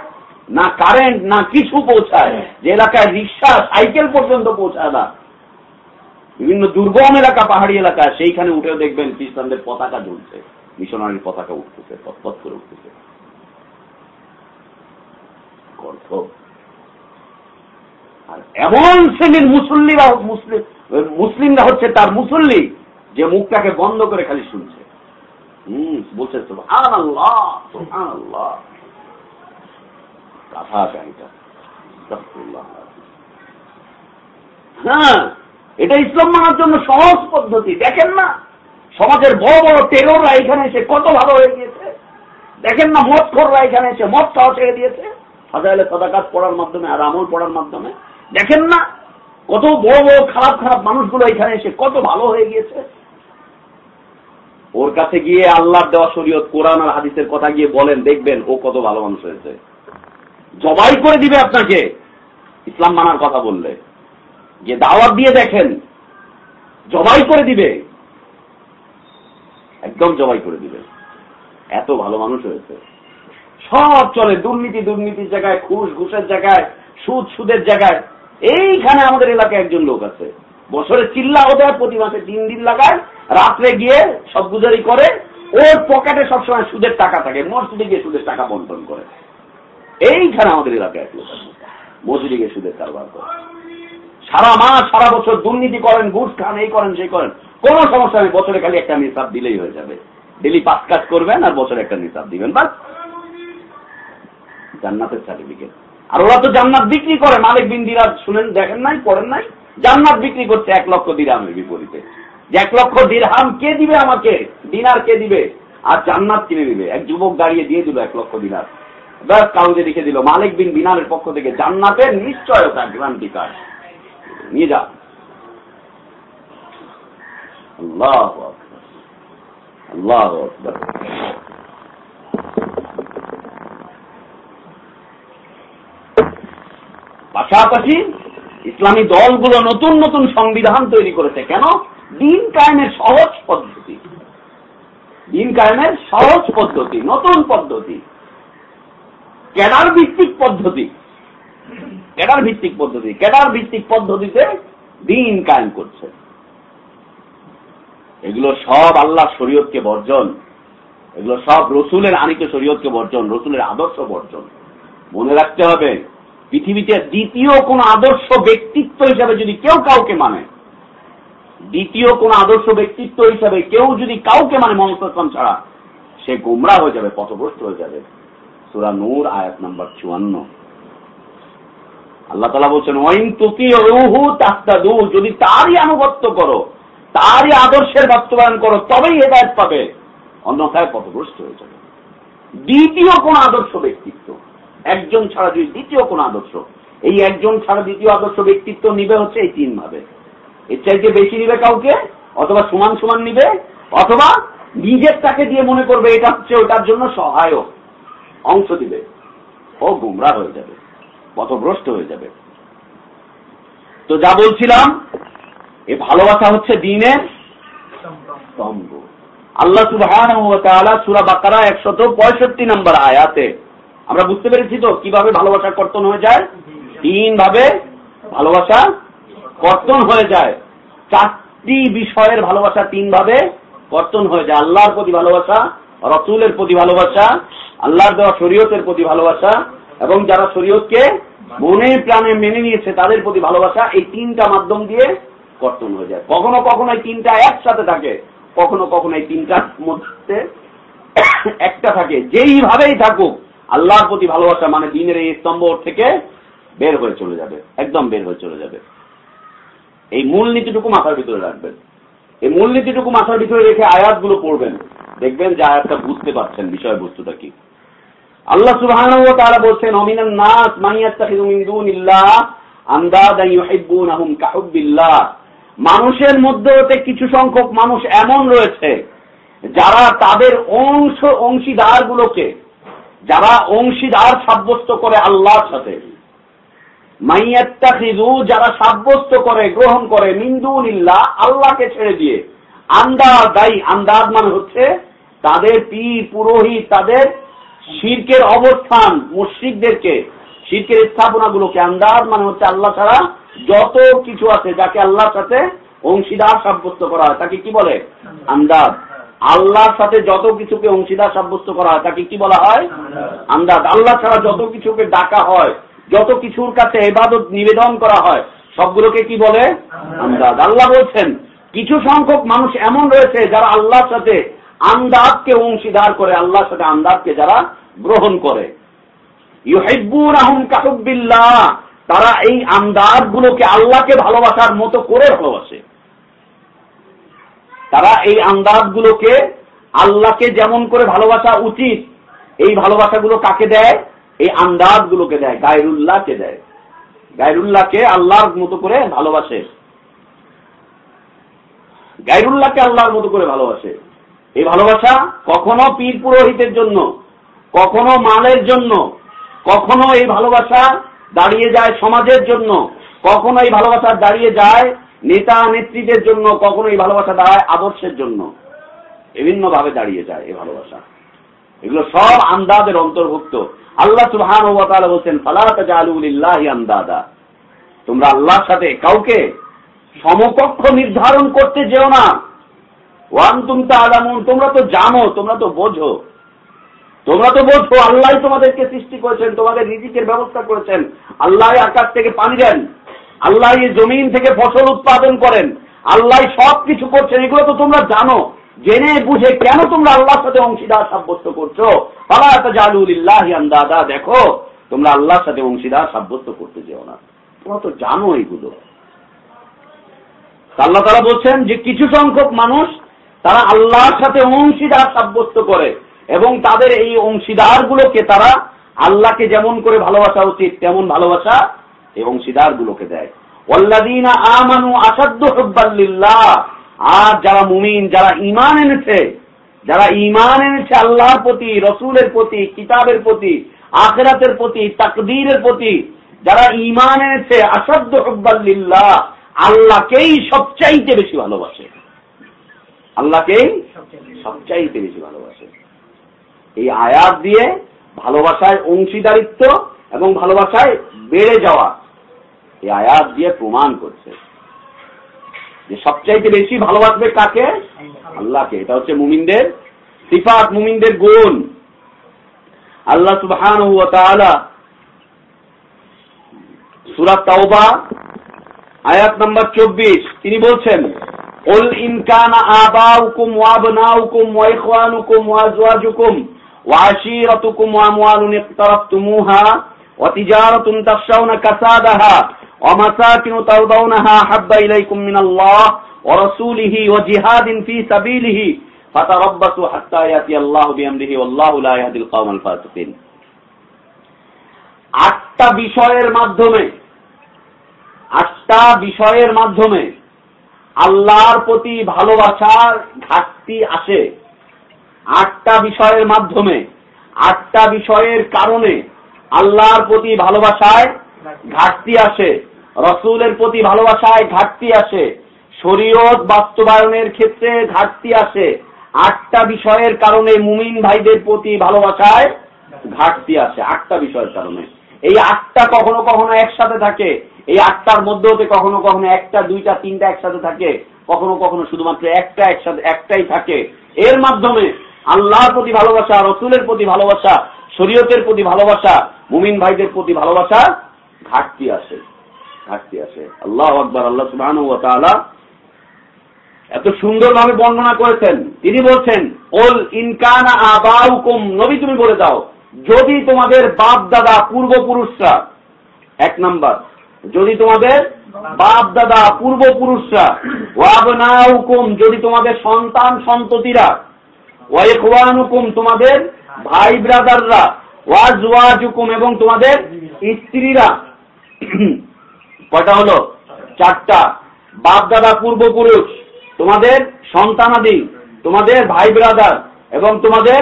না কারেন্ট না কিছু পৌঁছায়। যে এলাকায় রিক্সা সাইকেল পর্যন্ত পৌঁছায় না। বিভিন্ন দুর্গম এলাকা, পাহাড়ি এলাকা, সেইখানে উঠেও দেখবেন খ্রিস্টানদের পতাকা ঝুলছে মিশনারির পতাকা উঠতেছে তৎপত করে উঠতেছে। আর এমন শ্রেণির মুসল্লিরা মুসলিম মুসলিমরা হচ্ছে তার মুসল্লি, যে মুখটাকে বন্ধ করে খালি শুনছে। হম, বলছে হ্যাঁ এটা ইসলাম মানার জন্য সহজ পদ্ধতি, দেখেন না? সমাজের বড় বড় টেরোররা এখানে এসে কত ভালো হয়ে গিয়েছে। দেখেন না মদ খোররা এখানে এসে মদ খাওয়া ছেড়ে দিয়েছে। ফাজাইলে সদাকাত পড়ার মাধ্যমে আর আমল পড়ার মাধ্যমে। দেখেন না, কত বড় বড় খারাপ খারাপ মানুষগুলো এখানে এসে কত ভালো হয়ে গিয়েছে। ওর কাছে গিয়ে আল্লাহ দেওয়া শরীয়ত কোরআন আর হাদিসের কথা গিয়ে বলেন, দেখবেন ও কত ভালো মানুষ হয়েছে। জবাই করে দিবে আপনাকে। ইসলাম মানার কথা বললে। যে দাওয়াত দিয়ে দেখেন। জবাই করে দিবে। একদম জবাই করে দিবে। এত ভালো মানুষ হয়েছে। সব চলে দুর্নীতি, দুর্নীতির জায়গায়, ঘুষ, ঘুষের জায়গায়, সুদ, সুদের জায়গায়। এইখানে আমাদের এলাকায় একজন লোক আছে। বছরে চিল্লা দেয় প্রতি মাসে তিন দিন লাগায়। রাত্রে গিয়ে সব গুজারি করে। ওর পকেটে সবসময় সুদের টাকা থাকে। মসজিদে গিয়ে সুদের টাকা বন্টন করে। এইখানে আমাদের এলাকায় এক লোক মজুরিকে সুদের কারবার করে। সারা মাস, সারা বছর দুর্নীতি করেন, ঘুষ খান, এই করেন, সেই করেন। কোন সমস্যা নেই, বছরে খালি একটা নিসাব দিলেই হয়ে যাবে। ডেলি পাঁচ কাজ করবেন আর বছরে একটা নিসাব দিবেন, বাস। জান্নাতের সার্টিফিকেট আর ওরা তো জান্নাত বিক্রি করে, মালিক বিন দিরাজ শুনেন, দেখেন নাই, পড়েন নাই? জান্নাত বিক্রি করছে এক লক্ষ দিরহামের বিপরীতে। যে এক লক্ষ দিরহাম কে দিবে আমাকে? দিনার কে দিবে? আর জান্নাত কিনে দিবে? এক যুবক দাঁড়িয়ে দিয়ে দিল এক লক্ষ দিনার। ব্যাস কাউকে লিখে দিল। মালিক বিন দিনারের পক্ষ থেকে জান্নাতের নিশ্চয়তা গ্রান্তি কার্ড নিয়ে যা। পাশাপাশি ইসলামী দলগুলো নতুন নতুন সংবিধান তৈরি করেছে। কেন? দিন কায়েমের সহজ পদ্ধতি। দিন কায়েমের সহজ পদ্ধতি, নতুন পদ্ধতি। ক্যাডার ভিত্তিক পদ্ধতি। ক্যাডার ভিত্তিক পদ্ধতি। ক্যাডার ভিত্তিক পদ্ধতিতে দিন কায়েম করছে। এগুলো সব আল্লাহ শরীয়তকে বর্জন। এগুলো সব রসুলের আনিত শরীয়তকে বর্জন, রসুলের আদর্শ বর্জন। মনে রাখতে হবে, পৃথিবীতে দ্বিতীয় কোন আদর্শ ব্যক্তিত্ব হিসাবে যদি কেউ কাউকে মানে দ্বিতীয় কোন আদর্শ ব্যক্তিত্ব হিসাবে কেউ যদি কাউকে মানে মোহাম্মদ ছাড়া, সে গুমরা হয়ে যাবে, পথভ্রষ্ট হয়ে যাবে। সুরা নূর আয়াত নাম্বার চুয়ান্ন। আল্লাহ তালা বলছেন, ওয়াইন তুকি রুহু তাস্তাদু যদি তারই আনুগত্য করো, তারই আদর্শের বাস্তবায়ন করো, তবেই হেদায়ত পাবে। অন্যথায় পথভ্রষ্ট হয়ে যাবে। দ্বিতীয় কোন আদর্শ ব্যক্তিত্ব, একজন ছাড়া যদি দ্বিতীয় কোন আদর্শ, এই একজন ছাড়া দ্বিতীয় আদর্শ ব্যক্তিত্ব নিবে হচ্ছে এই তিন ভাবে। এর চাইতে বেশি নিবে কাউকে? অথবা সমান সমান নিবে? অথবা নিজের তাকে দিয়ে মনে করবে, এটা হচ্ছে ওটার জন্য সহায়ক। অংশ দিবে। ও গুমরা হয়ে যাবে, পথভ্রষ্ট হয়ে যাবে। তো যা বলছিলাম, এ ভালোবাসা হচ্ছে দিনের স্তম্ভ। আল্লাহ সুবাহ সুরা বাকারা একশত পঁয়ষট্টি নম্বর আয়াতে, আমরা বুঝতে পেরেছি তো কীভাবে ভালোবাসা কর্তন হয়ে যায়? তিন ভাবে ভালোবাসা কর্তন হয়ে যায়। চারটি বিষয়ের ভালোবাসা তিন ভাবে কর্তন হয়ে যায়। আল্লাহর প্রতি ভালোবাসা রসুলের প্রতি ভালোবাসা, আল্লাহর দেওয়া শরীয়তের প্রতি ভালোবাসা, এবং যারা শরীয়তকে মনে প্রাণে মেনে নিয়েছে, তাদের প্রতি ভালোবাসা এই তিনটা মাধ্যম দিয়ে কর্তন হয়ে যায়। কখনো কখনো এই তিনটা একসাথে থাকে, কখনো কখনো এই তিনটার মধ্যে একটা থাকে। যেইভাবেই থাকুক, আল্লাহর প্রতি ভালোবাসা মানে দিনের এই স্তম্ভ থেকে বের হয়ে চলে যাবে, একদম বের হয়ে চলে যাবে। এই মূলনীতিটুকু মাথার ভিতরে রাখবেন। এই মূলনীতিটুকু মাথার ভিতরে রেখে আয়াতগুলো পড়বেন। দেখবেন যে আয়াতটা বুঝতে পারছেন বিষয়বস্তুটা কি। আল্লাহ ওয়া তাআলা বলছেন মান মিন মানুষের মধ্যে হতে কিছু সংখ্যক মানুষ এমন রয়েছে, যারা তাদের অংশ অংশীদার গুলোকে যারা অংশীদার সাব্যস্ত করে আল্লাহর সাথে। মাইয়াত্তাখিযু যারা সাব্যস্ত করে, গ্রহণ করে মিন্দুনিল্লাহ আল্লাহকে ছেড়ে দিয়ে। আন্দাজ, দায়ী, আন্দাজ মানে হচ্ছে তাদের পীর, পুরোহিত, তাদের শিরকের অবস্থান, মুশ্রিকদেরকে, শিরকের স্থাপনাগুলোকে। আন্দাজ মানে হচ্ছে আল্লাহ ছাড়া যত কিছু আছে যাকে আল্লাহর সাথে অংশীদার সাব্যস্ত করা হয়, তাকে কি বলে? আন্দাজ। আল্লাহর সাথে যত কিছুকে অংশীদার সাব্যস্ত করা হয়, তাকে কি বলা হয়? আন্দাজ। আল্লাহ ছাড়া যত কিছুকে ডাকা হয়, যত কিছুর কাছে এবাদত নিবেদন করা হয়, সবগুলোকে কি বলে? আন্দাজ। আল্লাহ বলছেন, কিছু সংখ্যক মানুষ এমন রয়েছে যারা আল্লাহর সাথে আন্দাজকে অংশীদার করে আল্লাহর সাথে আন্দাজকে যারা গ্রহণ করে। ইউহিব্বুন আহম কাহুব্বিল্লাহ, তারা এই আন্দাজ গুলোকে আল্লাহকে ভালোবাসার মতো করে ভালোবাসে। তারা এই আন্দাজ গুলোকে আল্লাহকে যেমন করে ভালোবাসা উচিত, এই ভালোবাসাগুলো কাকে দেয়? এই আন্দাজ গুলোকে দেয়, গায়রুল্লাহকে দেয়। গায়রুল্লাহকে আল্লাহর মতো করে ভালোবাসে। গায়রুল্লাহকে আল্লাহর মতো করে ভালোবাসে। এই ভালোবাসা কখনো পীর পুরোহিতের জন্য, কখনো মালের জন্য, কখনো এই ভালোবাসা দাঁড়িয়ে যায় সমাজের জন্য, কখনো এই ভালোবাসা দাঁড়িয়ে যায় নেতা নেত্রীদের জন্য, কখনো এই ভালোবাসা দাঁড়ায় আদর্শের জন্য। বিভিন্ন ভাবে দাঁড়িয়ে যায় এই ভালোবাসা। এগুলো সব আন্দাদের অন্তর্ভুক্ত। আল্লাহ তাআলা বলছেন ফালাত আন্দাদা তোমরা আল্লাহর সাথে কাউকে সমকক্ষ নির্ধারণ করতে যেও না। ওয়ান তুমতা আলামুন তোমরা তো জানো, তোমরা তো বোঝো। তোমরা তো বোঝো আল্লাহ তোমাদেরকে সৃষ্টি করেছেন, তোমাদের রিজিকের ব্যবস্থা করেছেন। আল্লাহ আকাশ থেকে পানি দেন আল্লাহ জমিন থেকে ফসল উৎপাদন করেন আল্লাহ সব কিছু করছেন, এগুলো তো তোমরা জানো। জেনে বুঝে কেন তোমরা আল্লাহর সাথে অংশীদার সাব্যস্ত করছ? দাদা দেখো, তোমরা আল্লাহর সাথে অংশীদার সাব্যস্ত করতে যেও না। তোমরা তো জানো এইগুলো আল্লাহ তারা বলছেন যে কিছু সংখ্যক মানুষ তারা আল্লাহর সাথে অংশীদার সাব্যস্ত করে এবং তাদের এই অংশীদার গুলোকে তারা আল্লাহকে যেমন করে ভালোবাসা উচিত, তেমন ভালোবাসা এই অংশীদার গুলোকে দেয়। ওল্লাদিনা আমানু আসাধ্য হব্বাল্লিল্লাহ আর যারা মুমিন, যারা ইমান এনেছে, যারা ইমান এনেছে আল্লাহর প্রতি, রসুলের প্রতি, কিতাবের প্রতি, আখেরাতের প্রতি, তাকদীরের প্রতি, যারা ইমান এনেছে আসাধ্য হব্বাল্লিল্লাহ আল্লাহকেই সবচাইতে বেশি ভালোবাসে। আল্লাহকেই সবচাইতে বেশি ভালোবাসে। এই আয়াত দিয়ে ভালোবাসায় অংশীদারিত্ব এবং ভালোবাসায় বেড়ে যাওয়া এই আয়াত দিয়ে প্রমাণ করছে যে সবচাইতে বেশি ভালোবাসবে কাকে? আল্লাহকে। এটা হচ্ছে মুমিনদের সিফাত মুমিনদের গুণ। আল্লাহ সুবহান সুরাত তাওবা আয়াত নাম্বার চব্বিশ তিনি বলছেন قل إن كان آباؤكم وأبناؤكم وإخوانكم وأزواجكم وعشيرتكم وأموال اقترفتموها وتجارة تخشون كسادها ومساكن ترضونها حب إليكم من الله ورسوله وجهاد في سبيله فتربصوا حتى يأتي الله بأمره والله لا يهدي القوم الفاسقين আটটা বিষয়ের মাধ্যমে আটটা বিষয়ের মাধ্যমে আল্লাহর প্রতি ভালোবাসার ঘাটতি আসে। আটটা বিষয়ের মাধ্যমে, আটটা বিষয়ের কারণে আল্লাহর প্রতি ভালোবাসায় ঘাটতি আসে, রসুলের প্রতি ভালোবাসায় ঘাটতি আসে, শরীয়ত বাস্তবায়নের ক্ষেত্রে ঘাটতি আসে। আটটা বিষয়ের কারণে মুমিন ভাইদের প্রতি ভালোবাসায় ঘাটতি আসে, আটটা বিষয়ের কারণে। এই আটটা কখনো কখনো একসাথে থাকে। এই আটটার মধ্যে হতে কখনো কখনো একটা, দুইটা, তিনটা একসাথে থাকে। কখনো কখনো শুধুমাত্র একটা একসাথে, একটাই থাকে। এর মাধ্যমে আল্লাহর প্রতি ভালোবাসা, রসুলের প্রতি ভালোবাসা, শরীয়তের প্রতি ভালোবাসা, মুমিন ভাইদের প্রতি ভালোবাসা ঘাটতি আসে ঘাটতি আসে। আল্লাহ আকবর, আল্লাহ সুবাহ এত সুন্দরভাবে বর্ণনা করেছেন। তিনি বলছেন, ওল ইনকানা আবাউকুম নবী তুমি বলে দাও, যদি তোমাদের বাপ দাদা পূর্বপুরুষরা এক নাম্বার যদি তোমাদের বাপ দাদা পূর্বপুরুষরা, ওয়াবনাউকুম, যদি তোমাদের সন্তান সন্ততিরা ওয়াইকুম তোমাদের ভাই ব্রাদাররা, ওয়াজওয়াজুকুম এবং তোমাদের স্ত্রীরা। কয়টা হলো? চারটা। বাপ দাদা পূর্বপুরুষ, তোমাদের সন্তানাদি, তোমাদের ভাই ব্রাদার এবং তোমাদের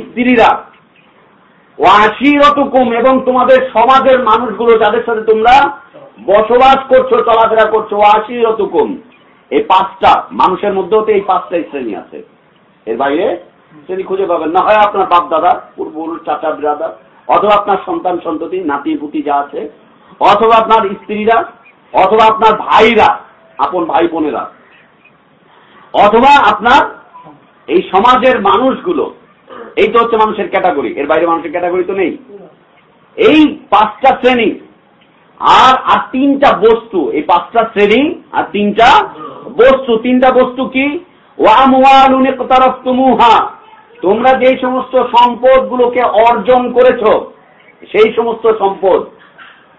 স্ত্রীরা। ওয়াশিরতুকুম এবং তোমাদের সমাজের মানুষগুলো যাদের সাথে তোমরা বসবাস করছ, চলাফেরা করছ ওয়াশিরতুকুম এই পাঁচটা, মানুষের মধ্যে হতে এই পাঁচটা শ্রেণি আছে। এর বাইরে শ্রেণি খুঁজে পাবেন না। হয় আপনার বাপ দাদা পূর্বপুরুষ, চাচা, ব্রাদার, অথবা আপনার সন্তান, সন্ততি, নাতি, পুতি যা আছে, অথবা আপনার স্ত্রীরা, অথবা আপনার ভাইরা, আপন ভাই বোনেরা, অথবা আপনার এই সমাজের মানুষগুলো। এই তো হচ্ছে মানুষের ক্যাটাগরি। এর বাইরে মানুষের ক্যাটাগরি তো নেই। এই পাঁচটা শ্রেণি আর আর তিনটা বস্তু। এই পাঁচটা শ্রেণি আর তিনটা বস্তু। তিনটা বস্তু কি? তোমরা যে সমস্ত সম্পদ গুলোকে অর্জন করেছ, সেই সমস্ত সম্পদ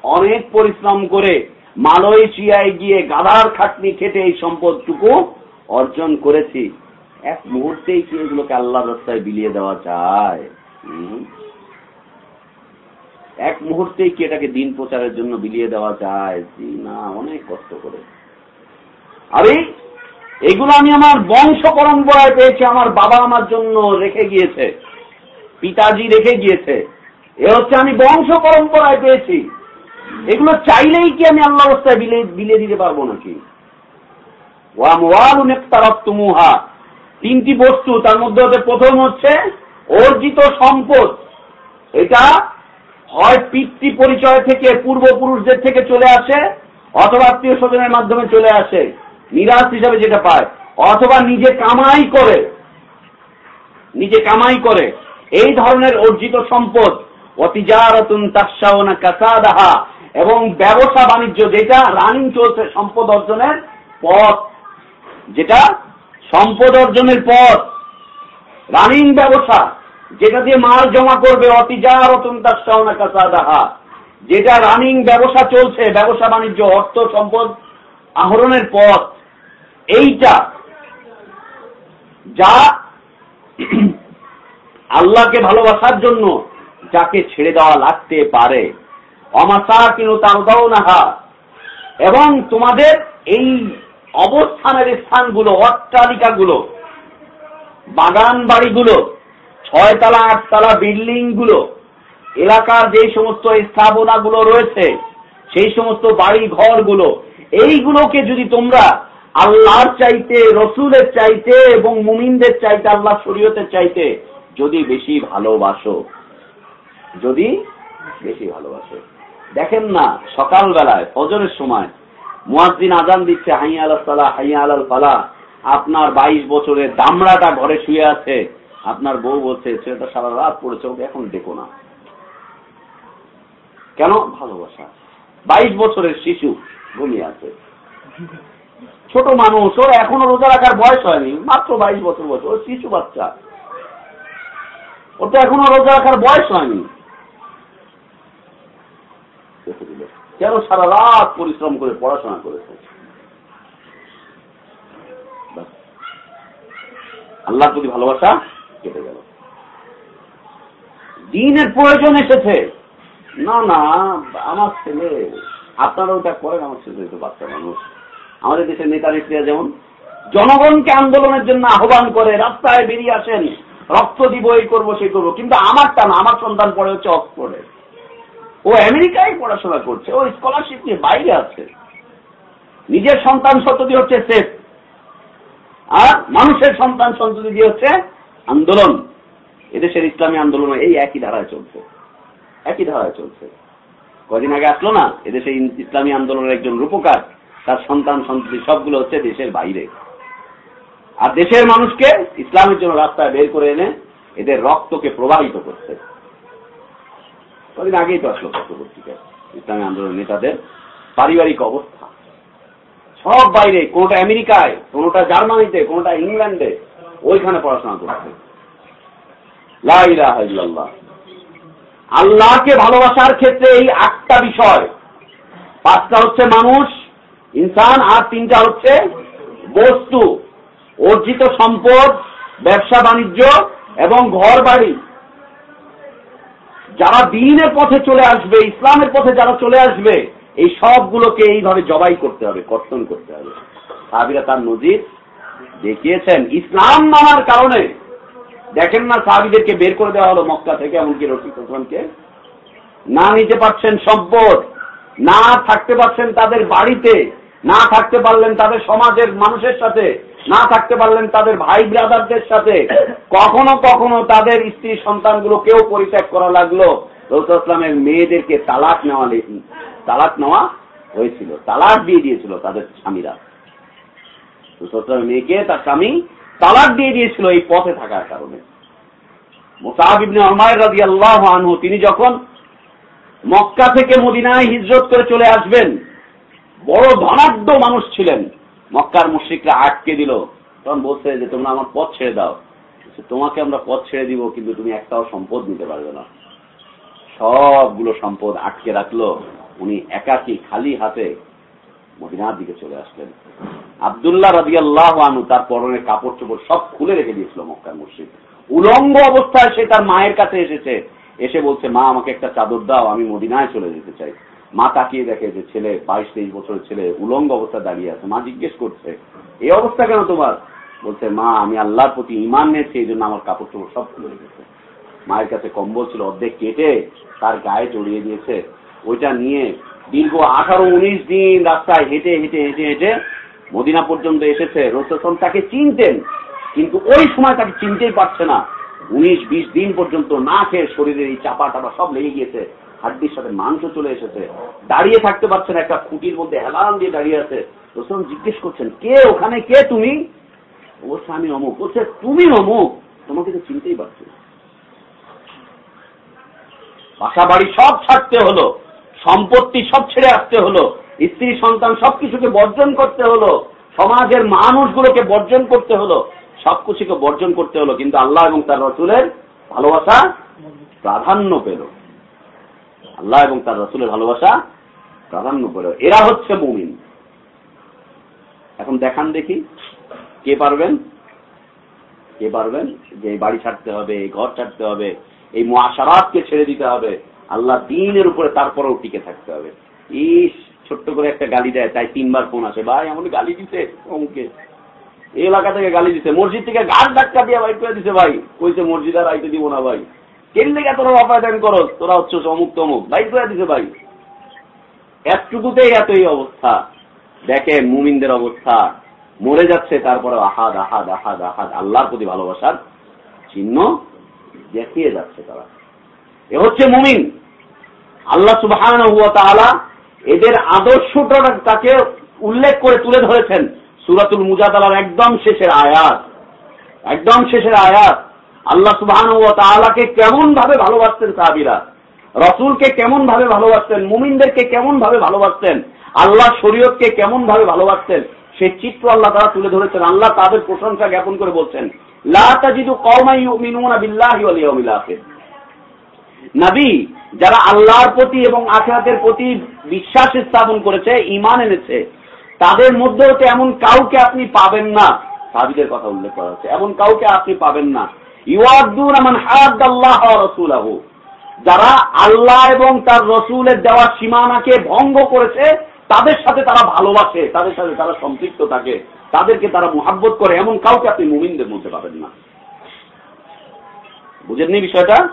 অনেক পরিশ্রম করে মালয়েশিয়ায় গিয়ে গাধার খাটনি খেটে এই সম্পদটুকু অর্জন করেছি। এক মুহূর্তেই কি এগুলোকে আল্লাহ রাস্তায় বিলিয়ে দেওয়া যায়? এক মুহূর্তেই কি এটাকে দিন প্রচারের জন্য বিলিয়ে দেওয়া যায়? না, অনেক কষ্ট করে। আরে, এগুলো আমি আমার বংশ পরম্পরায় পেয়েছি, আমার বাবা আমার জন্য রেখে গিয়েছে। পিতাজি রেখে গিয়েছে। এ হচ্ছে আমি বংশ পরম্পরায় পেয়েছি। এগুলো চাইলেই কি আমি আল্লাহ অবস্থায় বিলিয়ে দিতে পারব নাকি? ওয়ামুহা তিনটি বস্তু, তার মধ্যে হতে প্রথম হচ্ছে অর্জিত সম্পদ। এটা হয় পিতৃ পরিচয় থেকে পূর্বপুরুষদের থেকে চলে আসে, অথবা আত্মীয় স্বজনের মাধ্যমে চলে আসে নিরাশ হিসাবে যেটা পায়, অথবা নিজে কামাই করে, নিজে কামাই করে। এই ধরনের অর্জিত সম্পদ, অতিজারতুন তাসাওনা কাসাদাহা, এবং ব্যবসা বাণিজ্য, যেটা রানিং চলছে সম্পদ অর্জনের পথ, যেটা সম্পদ অর্জনের পথ রানিং ব্যবসা, যেটা দিয়ে মাল জমা করবে তাসাওনা কাসাদাহা যেটা রানিং ব্যবসা চলছে, ব্যবসা বাণিজ্য, অর্থ সম্পদ আহরণের পথ এইটা যা আল্লাহকে ভালোবাসার জন্য যাকে ছেড়ে দেওয়া লাগতে পারে। অমাসা কিন্তু তাও নাহা এবং তোমাদের এই অবস্থানের স্থানগুলো, অট্টালিকাগুলো বাগান বাড়িগুলো ছয়তলা, আটতলা বিল্ডিংগুলো এলাকার যে সমস্ত স্থাপনাগুলো রয়েছে, সেই সমস্ত বাড়ি ঘরগুলো এইগুলোকে যদি তোমরা আল্লাহর চাইতে, রসুলের চাইতে এবং মুমিনদের চাইতে আল্লাহ শরীয়তের চাইতে যদি বেশি ভালোবাসো, যদি বেশি ভালোবাসো। দেখেন না, সকালবেলায়, ফজরের সময় মুয়াজ্জিন আজান দিচ্ছে, হাইয়া আলাল সালা হাইয়া আলাল ফালা আপনার বাইশ বছরের দামড়াটা ঘরে শুয়ে আছে। আপনার বউ বলছে, ছেলেটা সারা রাত পড়েছে, ওকে এখন দেখো না। কেন? ভালোবাসা। বাইশ বছরের শিশু ঘুমিয়ে আছে। ছোট মানুষ, ওর এখনও রোজা রাখার বয়স হয়নি, মাত্র বাইশ বছর বয়স, ওর শিশু বাচ্চা। ওর তো এখনও রোজা রাখার বয়স হয়নি। কেন সারা রাত পরিশ্রম করে পড়াশোনা করেছে। আল্লাহর প্রতি ভালোবাসা কেটে গেল। দিনের প্রয়োজন এসেছে। না না, আমার ছেলে আপনারা ওটা করেন, আমার ছেলে তো বাচ্চা মানুষ। আমাদের দেশের নেতা নেত্রীরা যেমন জনগণকে আন্দোলনের জন্য আহ্বান করে, রাস্তায় বেরিয়ে আসেন, রক্ত দিব, এই করব, সেই করব, কিন্তু আমারটা না, আমার সন্তান পড়ে হচ্ছে অক্সফোর্ডে ও আমেরিকায় পড়াশোনা করছে, ও স্কলারশিপ নিয়ে বাইরে আছে। নিজের সন্তান সন্ততি হচ্ছে সেফ আর মানুষের সন্তান সন্ততি দিয়ে হচ্ছে আন্দোলন। এদেশের ইসলামী আন্দোলন এই একই ধারায় চলছে। একই ধারায় চলছে। কদিন আগে আসলো না, এদেশে ইসলামী আন্দোলনের একজন রূপকার, তার সন্তান সন্ততি সবগুলো হচ্ছে দেশের বাইরে। আর দেশের মানুষকে ইসলামের জন্য রাস্তায় বের করে এনে এদের রক্তকে প্রবাহিত করছে। কদিন আগেই তো আসলো পত্রপত্রিকায়, ইসলামী আন্দোলনের নেতাদের পারিবারিক অবস্থা। সব বাইরে, কোনটা আমেরিকায়, কোনটা জার্মানিতে, কোনটা ইংল্যান্ডে, ওইখানে পড়াশোনা করছে। আল্লাহকে ভালোবাসার ক্ষেত্রে এই আটটা বিষয়। পাঁচটা হচ্ছে মানুষ, ইনসান, আর তিনটা হচ্ছে বস্তু। অর্জিত সম্পদ, ব্যবসা, বাণিজ্য এবং ঘর বাড়ি যারা দিনের পথে চলে আসবে, ইসলামের পথে যারা চলে আসবে, এই সবগুলোকে এইভাবে জবাই করতে হবে কর্তন করতে হবে। সাহাবিরা তার নজির দেখিয়েছেন। ইসলাম মানার কারণে, দেখেন না সাহাবিদেরকে বের করে দেওয়া হলো মক্কা থেকে, এমনকি রফিক হোসেনকে না নিতে পারছেন সম্পদ, না থাকতে পারছেন তাদের বাড়িতে, না থাকতে পারলেন তাদের সমাজের মানুষের সাথে না থাকতে পারলেন তাদের ভাই ব্রাদারদের সাথে। কখনো কখনো তাদের স্ত্রী সন্তানগুলো কেউ পরিত্যাগ করা লাগল। রৌসামের মেয়েদেরকে তালাক নেওয়া তালাক নেওয়া হয়েছিল। তালাক দিয়ে দিয়েছিল তাদের স্বামীরা। রৌসামের মেয়েকে তার স্বামী তালাক দিয়ে দিয়েছিল এই পথে থাকার কারণে। তিনি যখন মক্কা থেকে মদিনায় হিজরত করে চলে আসবেন, বড় ধনাঢ্য মানুষ ছিলেন। মক্কার মুশ্রিকরা আটকে দিল। তখন বলছে যে, তোমরা আমার পথ ছেড়ে দাও। তোমাকে আমরা পথ ছেড়ে দিব, কিন্তু তুমি একটাও সম্পদ নিতে পারবে না। সবগুলো সম্পদ আটকে রাখল। উনি একাকি খালি হাতে মদিনার দিকে চলে আসলেন। আবদুল্লাহ রাজি আল্লাহ আনু তার পরনের কাপড় চোপড় সব খুলে রেখে দিয়েছিল মক্কার মুশ্রিক। উলঙ্গ অবস্থায় সে তার মায়ের কাছে এসেছে। এসে বলছে, মা, আমাকে একটা চাদর দাও, আমি মদিনায় চলে যেতে চাই। মা তাকিয়ে দেখে যে ছেলে, বাইশ, তেইশ বছরের ছেলে, উলঙ্গ অবস্থায় দাঁড়িয়ে আছে। মা জিজ্ঞেস করছে, এই অবস্থা কেন তোমার? বলছে, মা, আমি আল্লাহর প্রতি ইমান নিয়েছি এই জন্য আমার কাপড় চোপড় সব খুলে রেখেছে মায়ের কাছে কম্বল ছিল, অর্ধেক কেটে তার গায়ে জড়িয়ে দিয়েছে। ওইটা নিয়ে দীর্ঘ আঠারো, উনিশ দিন রাস্তায় হেঁটে হেঁটে হেঁটে হেঁটে মদিনা পর্যন্ত এসেছে। রসুল তাকে চিনতেন, কিন্তু ওই সময় তাকে চিনতেই পারছে না। উনিশ, বিশ দিন পর্যন্ত না খেয়ে শরীরের এই চাপা টাপা সব লেগে গিয়েছে। হাড্ডির সাথে মাংস চলে এসেছে। দাঁড়িয়ে থাকতে পারছে না, একটা খুঁটির মধ্যে হেলান দিয়ে দাঁড়িয়ে আছে। রসুল জিজ্ঞেস করছেন, কে ওখানে? কে তুমি? অবশ্য আমি অমুক। বলছে, তুমি অমুক? তোমাকে তো চিনতেই পারছি বাসা বাড়ি সব ছাড়তে হলো, সম্পত্তি সব ছেড়ে আসতে হলো, স্ত্রী, সন্তান সবকিছুকে বর্জন করতে হলো, সমাজের মানুষগুলোকে বর্জন করতে হলো, সবকিছুকে বর্জন করতে হলো, কিন্তু আল্লাহ এবং তার রসুলের ভালোবাসা প্রাধান্য পেল। আল্লাহ এবং তার রসুলের ভালোবাসা প্রাধান্য পেল এরা হচ্ছে মুমিন। এখন দেখান দেখি, কে পারবেন? কে পারবেন? যে বাড়ি ছাড়তে হবে ঘর ছাড়তে হবে, এই মহাসারাতকে ছেড়ে দিতে হবে। আল্লাহ দিনের উপরে তারপরেও টিকে থাকতে হবে। ইস, ছোট্ট করে একটা গালি দেয়, তাই তিনবার ফোন আসে, ভাই এমন গালি দিতে অমুকে। এলাকা থেকে গালি দিছে, মসজিদ থেকে গাছ ধাক্কা দিয়ে বাইক করে দিছে, ভাই, কইছে মসজিদ আর আইতে দিব না, ভাই। কেন তোরা অপায়দান করো তোরা হচ্ছে অমুক তমুক বাইক করে দিছে ভাই। এতটুকুতেই এত এই অবস্থা। দেখেন মুমিনদের অবস্থা। মরে যাচ্ছে তারপরে আহাদ আহাদ আহাদ আহাদ। আল্লাহর প্রতি ভালোবাসার চিহ্ন দেখিয়ে যাচ্ছে তারা। এ হচ্ছে মুমিন। আল্লাহ সুবাহান হুয়া তাআলা এদের আদর্শটা তাকে উল্লেখ করে তুলে ধরেছেন। সুরাতুল মুজাদালার একদম শেষের আয়াত। একদম শেষের আয়াত। আল্লাহ সুবাহান হুয়া তাআলাকে কেমন ভাবে ভালোবাসতেন সাহাবিরা? রসুলকে কেমন ভাবে ভালোবাসতেন? মুমিনদেরকে কেমন ভাবে ভালোবাসতেন? আল্লাহ শরীয়তকে কেমন ভাবে ভালোবাসতেন? সেই চিত্র আল্লাহ তারা তুলে ধরেছেন। আল্লাহ তাদের প্রশংসা জ্ঞাপন করে বলছেন নবী, যারা আল্লাহর প্রতি এবং আখেরাতের প্রতি বিশ্বাস স্থাপন করেছে ইমান এনেছে, তাদের মধ্যে এমন কাউকে আপনি পাবেন না। সাহাবিদের কথা উল্লেখ করা হচ্ছে, এমন কাউকে আপনি পাবেন না। যারা আল্লাহ এবং তার রসুলের দেওয়া সীমানাকে ভঙ্গ করেছে, তাদের সাথে তারা ভালোবাসে, তাদের সাথে তারা সম্পৃক্ত থাকে, তাদেরকে তারা মোহাব্বত করে, এমন কাউকে আপনি মুমিনদের মধ্যে পাবেন না। বুঝেননি বিষয়টা?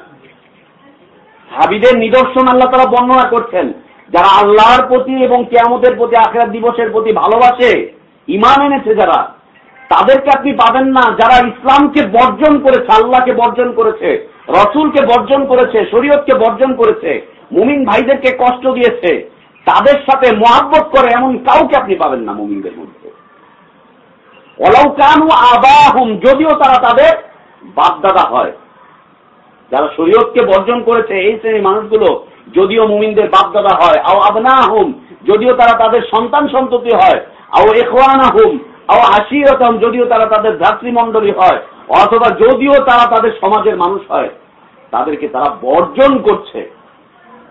হাবিদের নিদর্শন আল্লাহ তারা বর্ণনা করছেন, যারা আল্লাহর প্রতি এবং কেয়ামতের প্রতি, আখেরাত দিবসের প্রতি ভালোবাসে ইমান এনেছে যারা তাদেরকে আপনি পাবেন না। যারা ইসলামকে বর্জন করেছে, আল্লাহকে বর্জন করেছে, রসুলকে বর্জন করেছে, শরীয়তকে বর্জন করেছে, মুমিন ভাইদেরকে কষ্ট দিয়েছে, তাদের সাথে মহাব্বত করে এমন কাউকে আপনি পাবেন না মুমিনদের মধ্যে। অলাউ কানু আবাহুম, যদিও তারা তাদের বাপদাদা হয়। যারা শরীয়তকে বর্জন করেছে, এই শ্রেণির মানুষগুলো যদিও মুমিনদের বাপদাদা হয়। আও আবনা যদিও তারা তাদের সন্তান সন্ততি হয়। আও এখওয়ানা হুম আও আশিরতম, যদিও তারা তাদের ভ্রাতৃমণ্ডলী হয়, অথবা যদিও তারা তাদের সমাজের মানুষ হয়, তাদেরকে তারা বর্জন করছে।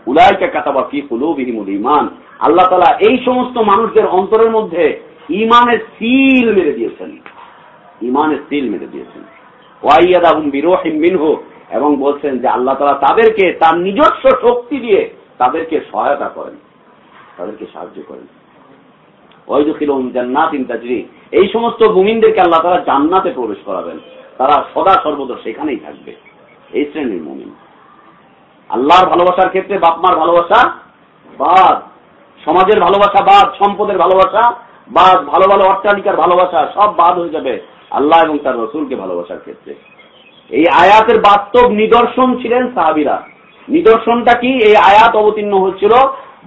উলাইকা কাতাবা ফি কুলুবিহিমুল ঈমান আল্লাহ তালা এই সমস্ত মানুষদের অন্তরের মধ্যে ঈমানের সিল মেরে দিয়েছেন। ঈমানের সিল মেরে দিয়েছেন। ওয়াইয়াদাহুম বিরূহিম মিনহু, এবং বলছেন যে আল্লাহ তাআলা তাদেরকে তার নিজস্ব শক্তি দিয়ে তাদেরকে সহায়তা করেন, তাদেরকে সাহায্য করেন। এই সমস্ত মুমিনদেরকে আল্লাহ তাআলা জান্নাতে প্রবেশ করাবেন। তারা সদা সর্বদা সেখানেই থাকবে। এই শ্রেণির মুমিন। আল্লাহর ভালোবাসার ক্ষেত্রে বাপমার ভালোবাসা বাদ। সমাজের ভালোবাসা বাদ, সম্পদের ভালোবাসা বাদ, ভালো ভালো অট্টালিকার ভালোবাসা সব বাদ হয়ে যাবে আল্লাহ এবং তার রসুলকে ভালোবাসার ক্ষেত্রে। এই আয়াতের বাস্তব নিদর্শন ছিলেন সাহাবিরা। নিদর্শনটা কি? এই আয়াত অবতীর্ণ হচ্ছিল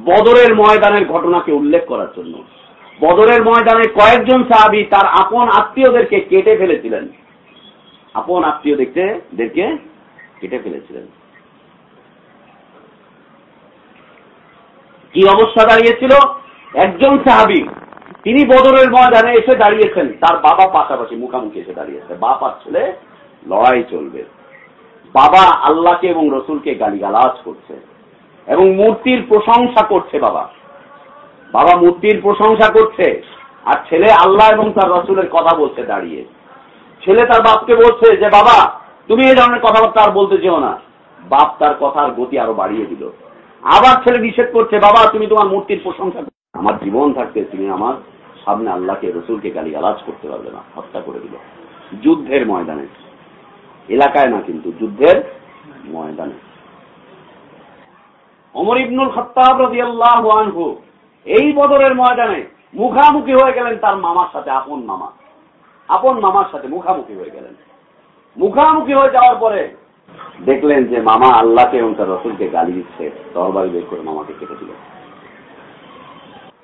বদরের ময়দানের ঘটনাকে উল্লেখ করার জন্য। বদরের ময়দানে কয়েকজন সাহাবি তার আপন আত্মীয়দেরকে কেটে ফেলেছিলেন। আপন আত্মীয় দেখতে দেখে কেটে ফেলেছিলেন। কি অবস্থা দাঁড়িয়েছিল? একজন সাহাবি, তিনি বদরের ময়দানে এসে দাঁড়িয়েছেন। তার বাবা পাশাপাশি মুখামুখি এসে দাঁড়িয়েছে। বাপ আর ছেলে, লড়াই চলবে। বাবা আল্লাহকে এবং রসুলকে গালিগালাজ করছে এবং মূর্তির প্রশংসা করছে বাবা। বাবা মূর্তির প্রশংসা করছে, আর ছেলে আল্লাহ এবং তার রসুলের কথা বলছে দাঁড়িয়ে। ছেলে তার বাপকে বলছে যে, বাবা, তুমি এই ধরনের কথাবার্তা আর বলতে চেও না। বাপ তার কথার গতি আরও বাড়িয়ে দিল। আবার ছেলে নিষেধ করছে, বাবা, তুমি তোমার মূর্তির প্রশংসা আমার জীবন থাকতে তুমি আমার সামনে আল্লাহকে, রসুলকে গালি গালাজ করতে পারবে না, হত্যা করে দিল। যুদ্ধের ময়দানে। এলাকায় না, কিন্তু যুদ্ধের ময়দানে। অমর ইবনুল খত্তাব রাদিয়াল্লাহু আনহু এই বদরের ময়দানে মুখামুখি হয়ে গেলেন তার মামার সাথে, আপন মামা। আপন মামার সাথে মুখামুখি হয়ে গেলেন। মুখামুখি হয়ে যাওয়ার পরে দেখলেন যে মামা আল্লাহকে এবং তার রসুলকে গালি দিচ্ছে। তরবারি বের করে মামাকে কেটে দিল।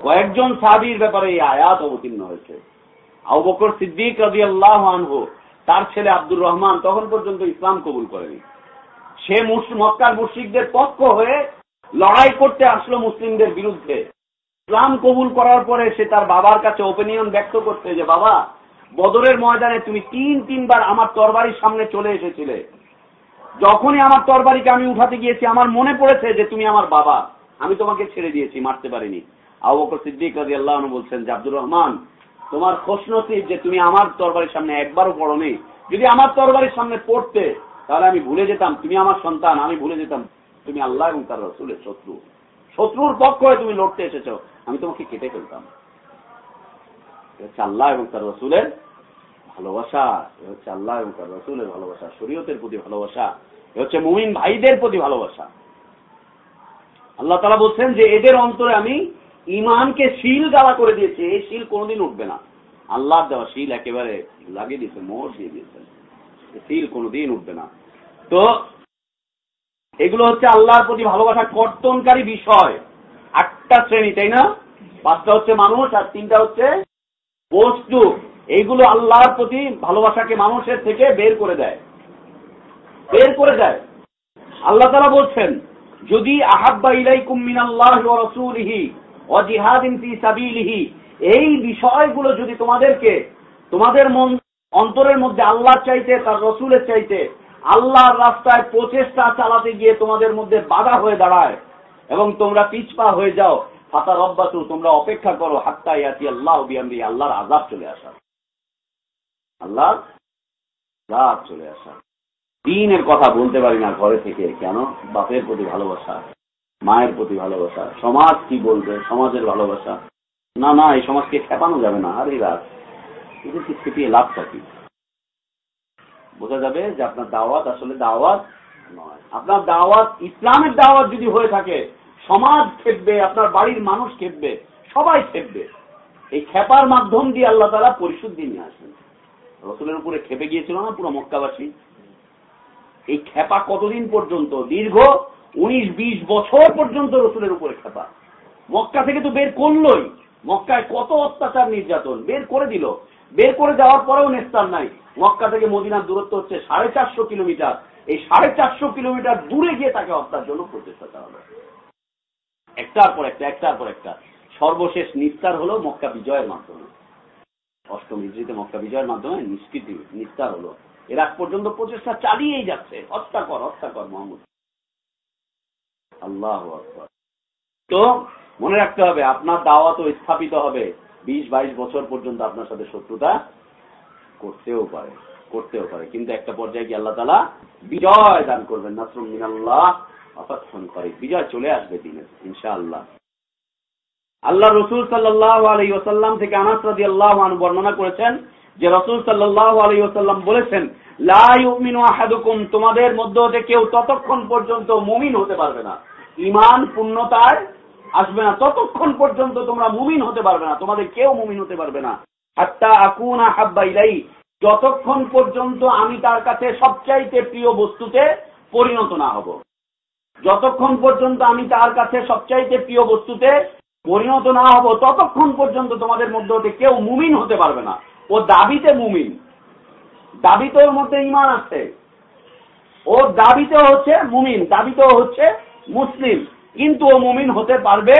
কয়েকজন সাবির ব্যাপারে এই আয়াত অবতীর্ণ হয়েছে। আবু বকর সিদ্দিক রাজি আল্লাহ আনহু, তার ছেলে আব্দুর রহমান তখন পর্যন্ত ইসলাম কবুল করেনি। সে মক্কার মুশ্রিকদের পক্ষ হয়ে লড়াই করতে আসলো মুসলিমদের বিরুদ্ধে। ইসলাম কবুল করার পরে সে তার বাবার কাছে ওপিনিয়ন ব্যক্ত করতে যে, বাবা, বদরের ময়দানে তুমি তিন, তিনবার আমার তরবারির সামনে চলে এসেছিলে। যখনই আমার তরবারিকে আমি উঠাতে গিয়েছি, আমার মনে পড়েছে যে তুমি আমার বাবা। আমি তোমাকে ছেড়ে দিয়েছি, মারতে পারিনি। আবু বকর সিদ্দিক রাজি আল্লাহ বলছেন, যে আব্দুর রহমান, তোমার খোশনসিব যে তুমি আমার তরবারির সামনে একবারও পড়নি। যদি আমার তরবারির সামনে পড়তে, তাহলে আমি ভুলে যেতাম, তুমি আমার সন্তান, আমি ভুলে যেতাম। তুমি আল্লাহ এবং তার রসুলের শত্রু। শত্রুর পক্ষ হয়ে তুমি লড়তে এসেছ। আমি তোমাকে কেটে ফেলতাম। হচ্ছে আল্লাহ এবং তার রসুলের ভালোবাসা। এ হচ্ছে আল্লাহ এবং তার রসুলের ভালোবাসা। শরীয়তের প্রতি ভালোবাসা। এ হচ্ছে মুমিন ভাইদের প্রতি ভালোবাসা। আল্লাহ তালা বলছেন যে এদের অন্তরে আমি ইমানকে শিল গালা করে দিয়েছি। এই শিল কোনোদিন উঠবে না। আল্লাহ দেওয়া শিল একেবারে লাগিয়ে দিয়েছে মোহর দিয়ে দিয়েছেন। শিল কোনোদিন উঠবে না। তো এগুলো হচ্ছে আল্লাহর প্রতি ভালোবাসা কর্তনকারী বিষয়। আটটা শ্রেণি, তাই না? পাঁচটা হচ্ছে মানুষ আর তিনটা হচ্ছে বস্তু। এইগুলো আল্লাহর প্রতি ভালোবাসাকে মানুষের থেকে বের করে দেয়। বের করে দেয়। আল্লাহ তারা বলছেন, যদি আহাব্বা ইলাইকুম মিনাল্লাহ রাসূলিহি জিহাদিন ফি এই বিষয়গুলো যদি তোমাদেরকে, তোমাদের মন, অন্তরের মধ্যে আল্লাহ চাইতে, তার রসুলের চাইতে, আল্লাহর রাস্তায় প্রচেষ্টা চালাতে গিয়ে তোমাদের মধ্যে বাধা হয়ে দাঁড়ায় এবং তোমরা পিছপা হয়ে যাও। ফাতা রব্বাতু, তোমরা অপেক্ষা করো, হাত্তা ইয়াতি আল্লাহ বিয়ামরি, আল্লাহর আজাব চলে আসা আল্লাহর আজাব চলে আসা দিনের কথা বলতে পারি না ঘরে থেকে, কেন? বাপের প্রতি ভালোবাসা, মায়ের প্রতি ভালোবাসা, সমাজ কি বলবে, সমাজের ভালোবাসা। না না, এই সমাজকে খেপানো যাবে না। আরে রাত এদেরকে খেপিয়ে লাভটা কি? বোঝা যাবে যে আপনার দাওয়াত আসলে দাওয়াত নয়। আপনার দাওয়াত ইসলামের দাওয়াত যদি হয়ে থাকে সমাজ খেপবে, আপনার বাড়ির মানুষ খেপবে, সবাই খেপবে। এই খেপার মাধ্যম দিয়ে আল্লাহ তালা পরিশুদ্ধি নিয়ে আসেন। রসুলের উপরে খেপে গিয়েছিল না পুরো মক্কাবাসী? এই খেপা কতদিন পর্যন্ত? দীর্ঘ উনিশ, বিশ বছর পর্যন্ত রসুলের উপরে খেপা। মক্কা থেকে তো বের করলোই। মক্কায় কত অত্যাচার নির্যাতন। বের করে দিল। বের করে যাওয়ার পরেও নেস্তার নাই। মক্কা থেকে মদিনার দূরত্ব হচ্ছে সাড়ে চারশো কিলোমিটার। এই সাড়ে চারশো কিলোমিটার দূরে গিয়ে তাকে হত্যার জন্য প্রচেষ্টা চালানো একটার পর একটা, একটার পর একটা। সর্বশেষ নিস্তার হলো মক্কা বিজয়ের মাধ্যমে। অষ্টম হিজড়িতে মক্কা বিজয়ের মাধ্যমে নিষ্কৃতি, নিস্তার হলো। এর আগ পর্যন্ত প্রচেষ্টা চালিয়েই যাচ্ছে। হত্যা কর হত্যা কর, মোহাম্মদ। আল্লাহ তো মনে রাখতে হবে, আপনার দাওয়াতও স্থাপিত হবে। বিশ, বাইশ বছর পর্যন্ত আপনার সাথে শত্রুতা করতেও পারে করতেও পারে। কিন্তু একটা পর্যায়ে কি আল্লাহ তালা বিজয় দান করবেন। নাসরুম মিনাল্লাহ অপেক্ষণ করে, বিজয় চলে আসবে দিনে, ইনশাআল্লাহ। আল্লাহ রসুল সাল্লাহ আলী ওসাল্লাম থেকে আনাস রাজি আল্লাহ বর্ণনা করেছেন যে রসুল সাল্লাহ আলী ওসাল্লাম বলেছেন লাইমিনু তোমাদের মধ্য হতে কেউ ততক্ষণ পর্যন্ত মুমিন হতে পারবে না। ইমান পূর্ণতায় আসবে না, ততক্ষণ পর্যন্ত তোমরা মুমিন হতে পারবে না, তোমাদের কেউ মুমিন হতে পারবে না। হাত্তা আকুনা হাব্বা ইলাই যতক্ষণ পর্যন্ত আমি তার কাছে সবচাইতে প্রিয় বস্তুতে পরিণত না হব। যতক্ষণ পর্যন্ত আমি তার কাছে সবচাইতে প্রিয় বস্তুতে পরিণত না হব, ততক্ষণ পর্যন্ত তোমাদের মধ্যে হতে কেউ মুমিন হতে পারবে না। ও দাবিতে মুমিন। দাবিতে ওর মধ্যে ইমান আছে। ওর দাবিতেও হচ্ছে মুমিন, দাবিতেও হচ্ছে মুসলিম। কিন্তু ও মুমিন হতে পারবে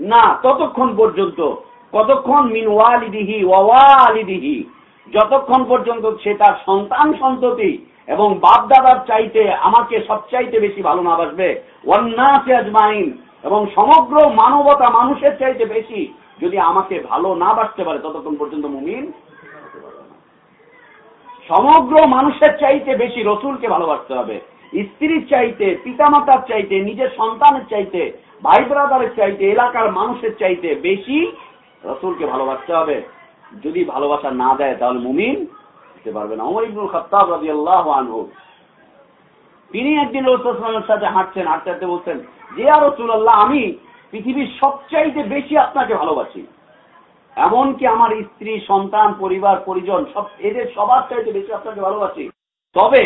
না ততক্ষণ পর্যন্ত। কতক্ষণ? মিন ওয়ালিদিহি ওয়ালিদিহি। যতক্ষণ পর্যন্ত সে তার সন্তান সন্ততি এবং বাপ দাদার চাইতে আমাকে সবচাইতে বেশি ভালো না বাসবে ওয়ান্নাসে আজমাইন। এবং সমগ্র মানবতা মানুষের চাইতে বেশি যদি আমাকে ভালো না বাসতে পারে, ততক্ষণ পর্যন্ত মুমিন সমগ্র মানুষের চাইতে বেশি রসুলকে ভালোবাসতে হবে। স্ত্রীর চাইতে, পিতামাতার চাইতে, নিজের সন্তানের চাইতে ভাই ব্রাদারের চাইতে, এলাকার মানুষের চাইতে বেশি রসুলকে ভালোবাসতে হবে। যদি ভালোবাসা না দেয়, তাহলে মুমিন হতে পারবে না ওমর ইবনুল খত্তাব রাজি আল্লাহ আনহু, তিনি একদিন রসুলের সাথে হাঁটছেন, হাঁটতে হাঁটতে বলছেন, যে আর রসুল আল্লাহ আমি পৃথিবীর সবচাইতে বেশি আপনাকে ভালোবাসি। এমনকি আমার স্ত্রী, সন্তান, পরিবার, পরিজন, সব এদের সবার চাইতে বেশি আপনাকে ভালোবাসি। তবে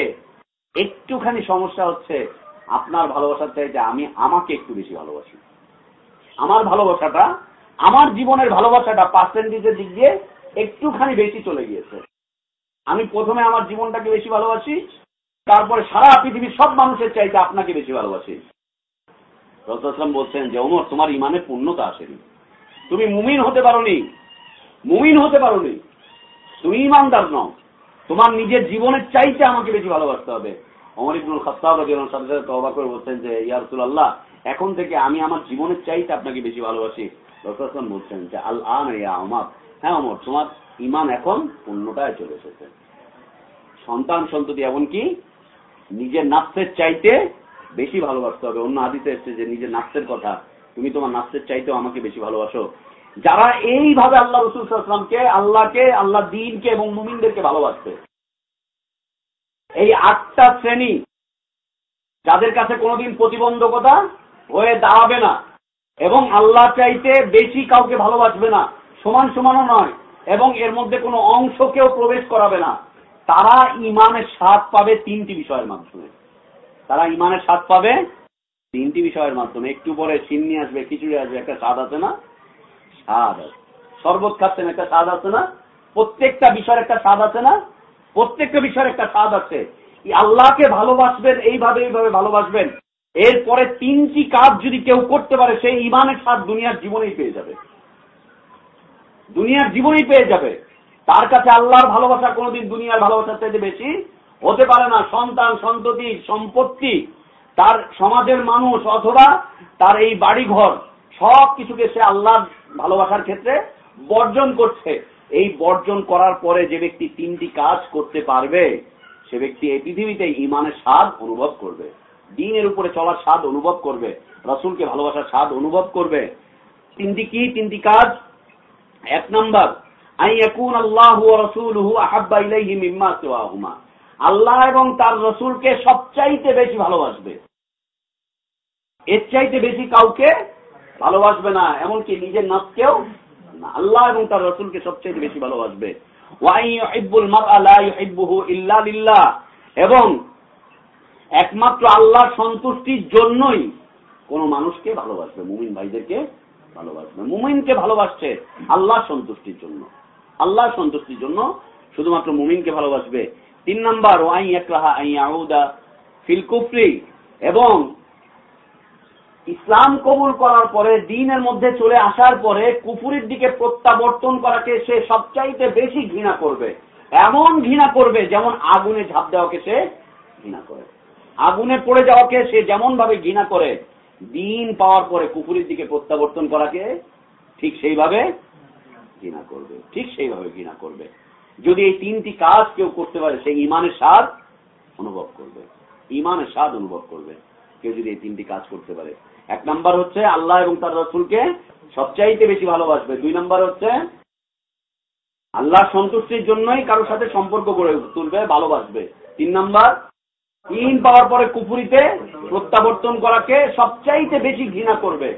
একটুখানি সমস্যা হচ্ছে, আপনার ভালোবাসার চাইতে আমি আমাকে একটু বেশি ভালোবাসি। আমার ভালোবাসাটা, আমার জীবনের ভালোবাসাটা পার্সেন্টেজের দিক দিয়ে একটুখানি বেশি চলে গিয়েছে। আমি প্রথমে আমার জীবনটাকে বেশি ভালোবাসি, তারপরে সারা পৃথিবীর সব মানুষের চাইতে আপনাকে বেশি ভালোবাসি। রসুলাম বলছেন যে, ওমর, তোমার ইমানে পূর্ণতা আসেনি। তুমি মুমিন হতে পারোনি। মুমিন হতে পারোনি। তুমি ইমানদার নও। তোমার নিজের জীবনের চাইতে আমাকে বেশি ভালোবাসতে হবে। অমর ইবনুল তওবা করে বলছেন যে, ইয়া রাসূলুল্লাহ, এখন থেকে আমি আমার জীবনের চাইতে আপনাকে বেশি ভালোবাসি। রসুলাম বলছেন যে আল ওমর হ্যাঁ অমর, তোমার ইমান এখন পূর্ণতায় চলে এসেছে। সন্তান সন্ততি এমনকি নিজের নাফসের চাইতে বেশি ভালোবাসতে হবে। অন্য আদিতে এসছে যে নিজের নাফসের কথা, তুমি তোমার নাফসের চাইতেও আমাকে বেশি ভালোবাসো। যারা এইভাবে আল্লাহ রসুল সাল্লামকে আল্লাহকে আল্লাহ দিনকে এবং মুমিনদেরকে ভালোবাসবে এই আটটা শ্রেণি যাদের কাছে কোনোদিন প্রতিবন্ধকতা হয়ে দাঁড়াবে না এবং আল্লাহ চাইতে বেশি কাউকে ভালোবাসবে না সমান সমানও নয়, এবং এর মধ্যে কোনো অংশকেও প্রবেশ করাবে না। তারা ইমানের স্বাদ পাবে তিনটি বিষয়ের মাধ্যমে। তারা ইমানের স্বাদ পাবে তিনটি বিষয়ের মাধ্যমে। একটু পরে চিন্নি আসবে, খিচুড়ি আসবে, একটা স্বাদ আছে না? স্বাদ আছে। শরবত খাচ্ছেন, একটা স্বাদ আছে না? প্রত্যেকটা বিষয়ের একটা স্বাদ আছে না? প্রত্যেকটা বিষয়ের একটা স্বাদ আছে। আল্লাহকে ভালোবাসবেন, এইভাবে এইভাবে ভালোবাসবেন। এরপরে তিনটি কাজ যদি কেউ করতে পারে সেই ইমানের স্বাদ দুনিয়ার জীবনেই পেয়ে যাবে। দুনিয়ার জীবনই পেয়ে যাবে। তার কাছে আল্লাহর ভালোবাসা কোনোদিন দুনিয়ার ভালোবাসার চাইতে বেশি হতে পারে না। সন্তান, সন্ততি, সম্পত্তি, তার সমাজের মানুষ অথবা তার এই বাড়িঘর, সব কিছুকে সে আল্লাহর ভালোবাসার ক্ষেত্রে বর্জন করছে। এই বর্জন করার পরে যে ব্যক্তি তিনটি কাজ করতে পারবে, সে ব্যক্তি এই পৃথিবীতে ইমানের স্বাদ অনুভব করবে। দিনের উপরে চলার স্বাদ অনুভব করবে। রসুলকে ভালোবাসার স্বাদ অনুভব করবে। তিনটি কি? তিনটি কাজ এক নম্বর আল্লাহ এবং তার রসুলকে সবচাইতে বেশি ভালোবাসবে। এর চাইতে বেশি কাউকে ভালোবাসবে না, এমনকি নিজের নাচকেও আল্লাহ এবং তার রসুলকে সবচাইতে বেশি ভালোবাসবে। এবং একমাত্র আল্লাহর সন্তুষ্টির জন্যই কোন মানুষকে ভালোবাসবে, মুমিন ভাইদেরকে ভালোবাসবে। মুমিনকে ভালোবাসছে আল্লাহ সন্তুষ্টির জন্য। আল্লাহ সন্তুষ্টির জন্য শুধুমাত্র মুমিনকে ভালোবাসবে। তিন নম্বর ওয়াই একরাহা আই আউদা ফিল কুফরি এবং ইসলাম কবুল করার পরে, দিনের মধ্যে চলে আসার পরে কুফুরির দিকে প্রত্যাবর্তন করাকে সে সবচাইতে বেশি ঘৃণা করবে। এমন ঘৃণা করবে যেমন আগুনে ঝাঁপ দেওয়াকে সে ঘৃণা করে। আগুনে পড়ে যাওয়াকে সে যেমন ভাবে ঘৃণা করে দিন পাওয়ার পরে কুকুরের দিকে প্রত্যাবর্তন করাকে ঠিক সেইভাবে ঘৃণা করবে, ঠিক সেইভাবে ঘৃণা করবে। যদি এই তিনটি কাজ কেউ করতে পারে সেই ইমানের স্বাদ অনুভব করবে, ইমানের স্বাদ অনুভব করবে, কেউ যদি এই তিনটি কাজ করতে পারে। এক নাম্বার হচ্ছে আল্লাহ এবং তার রসুলকে সবচাইতে বেশি ভালোবাসবে। দুই নাম্বার হচ্ছে আল্লাহ সন্তুষ্টির জন্যই কারোর সাথে সম্পর্ক গড়ে তুলবে, ভালোবাসবে। তিন নাম্বার তিন পাওয়ার পরে কুপুরিতে প্রত্যাবর্তন করাকে সবচাইতে বেশি ঘৃণা করবে।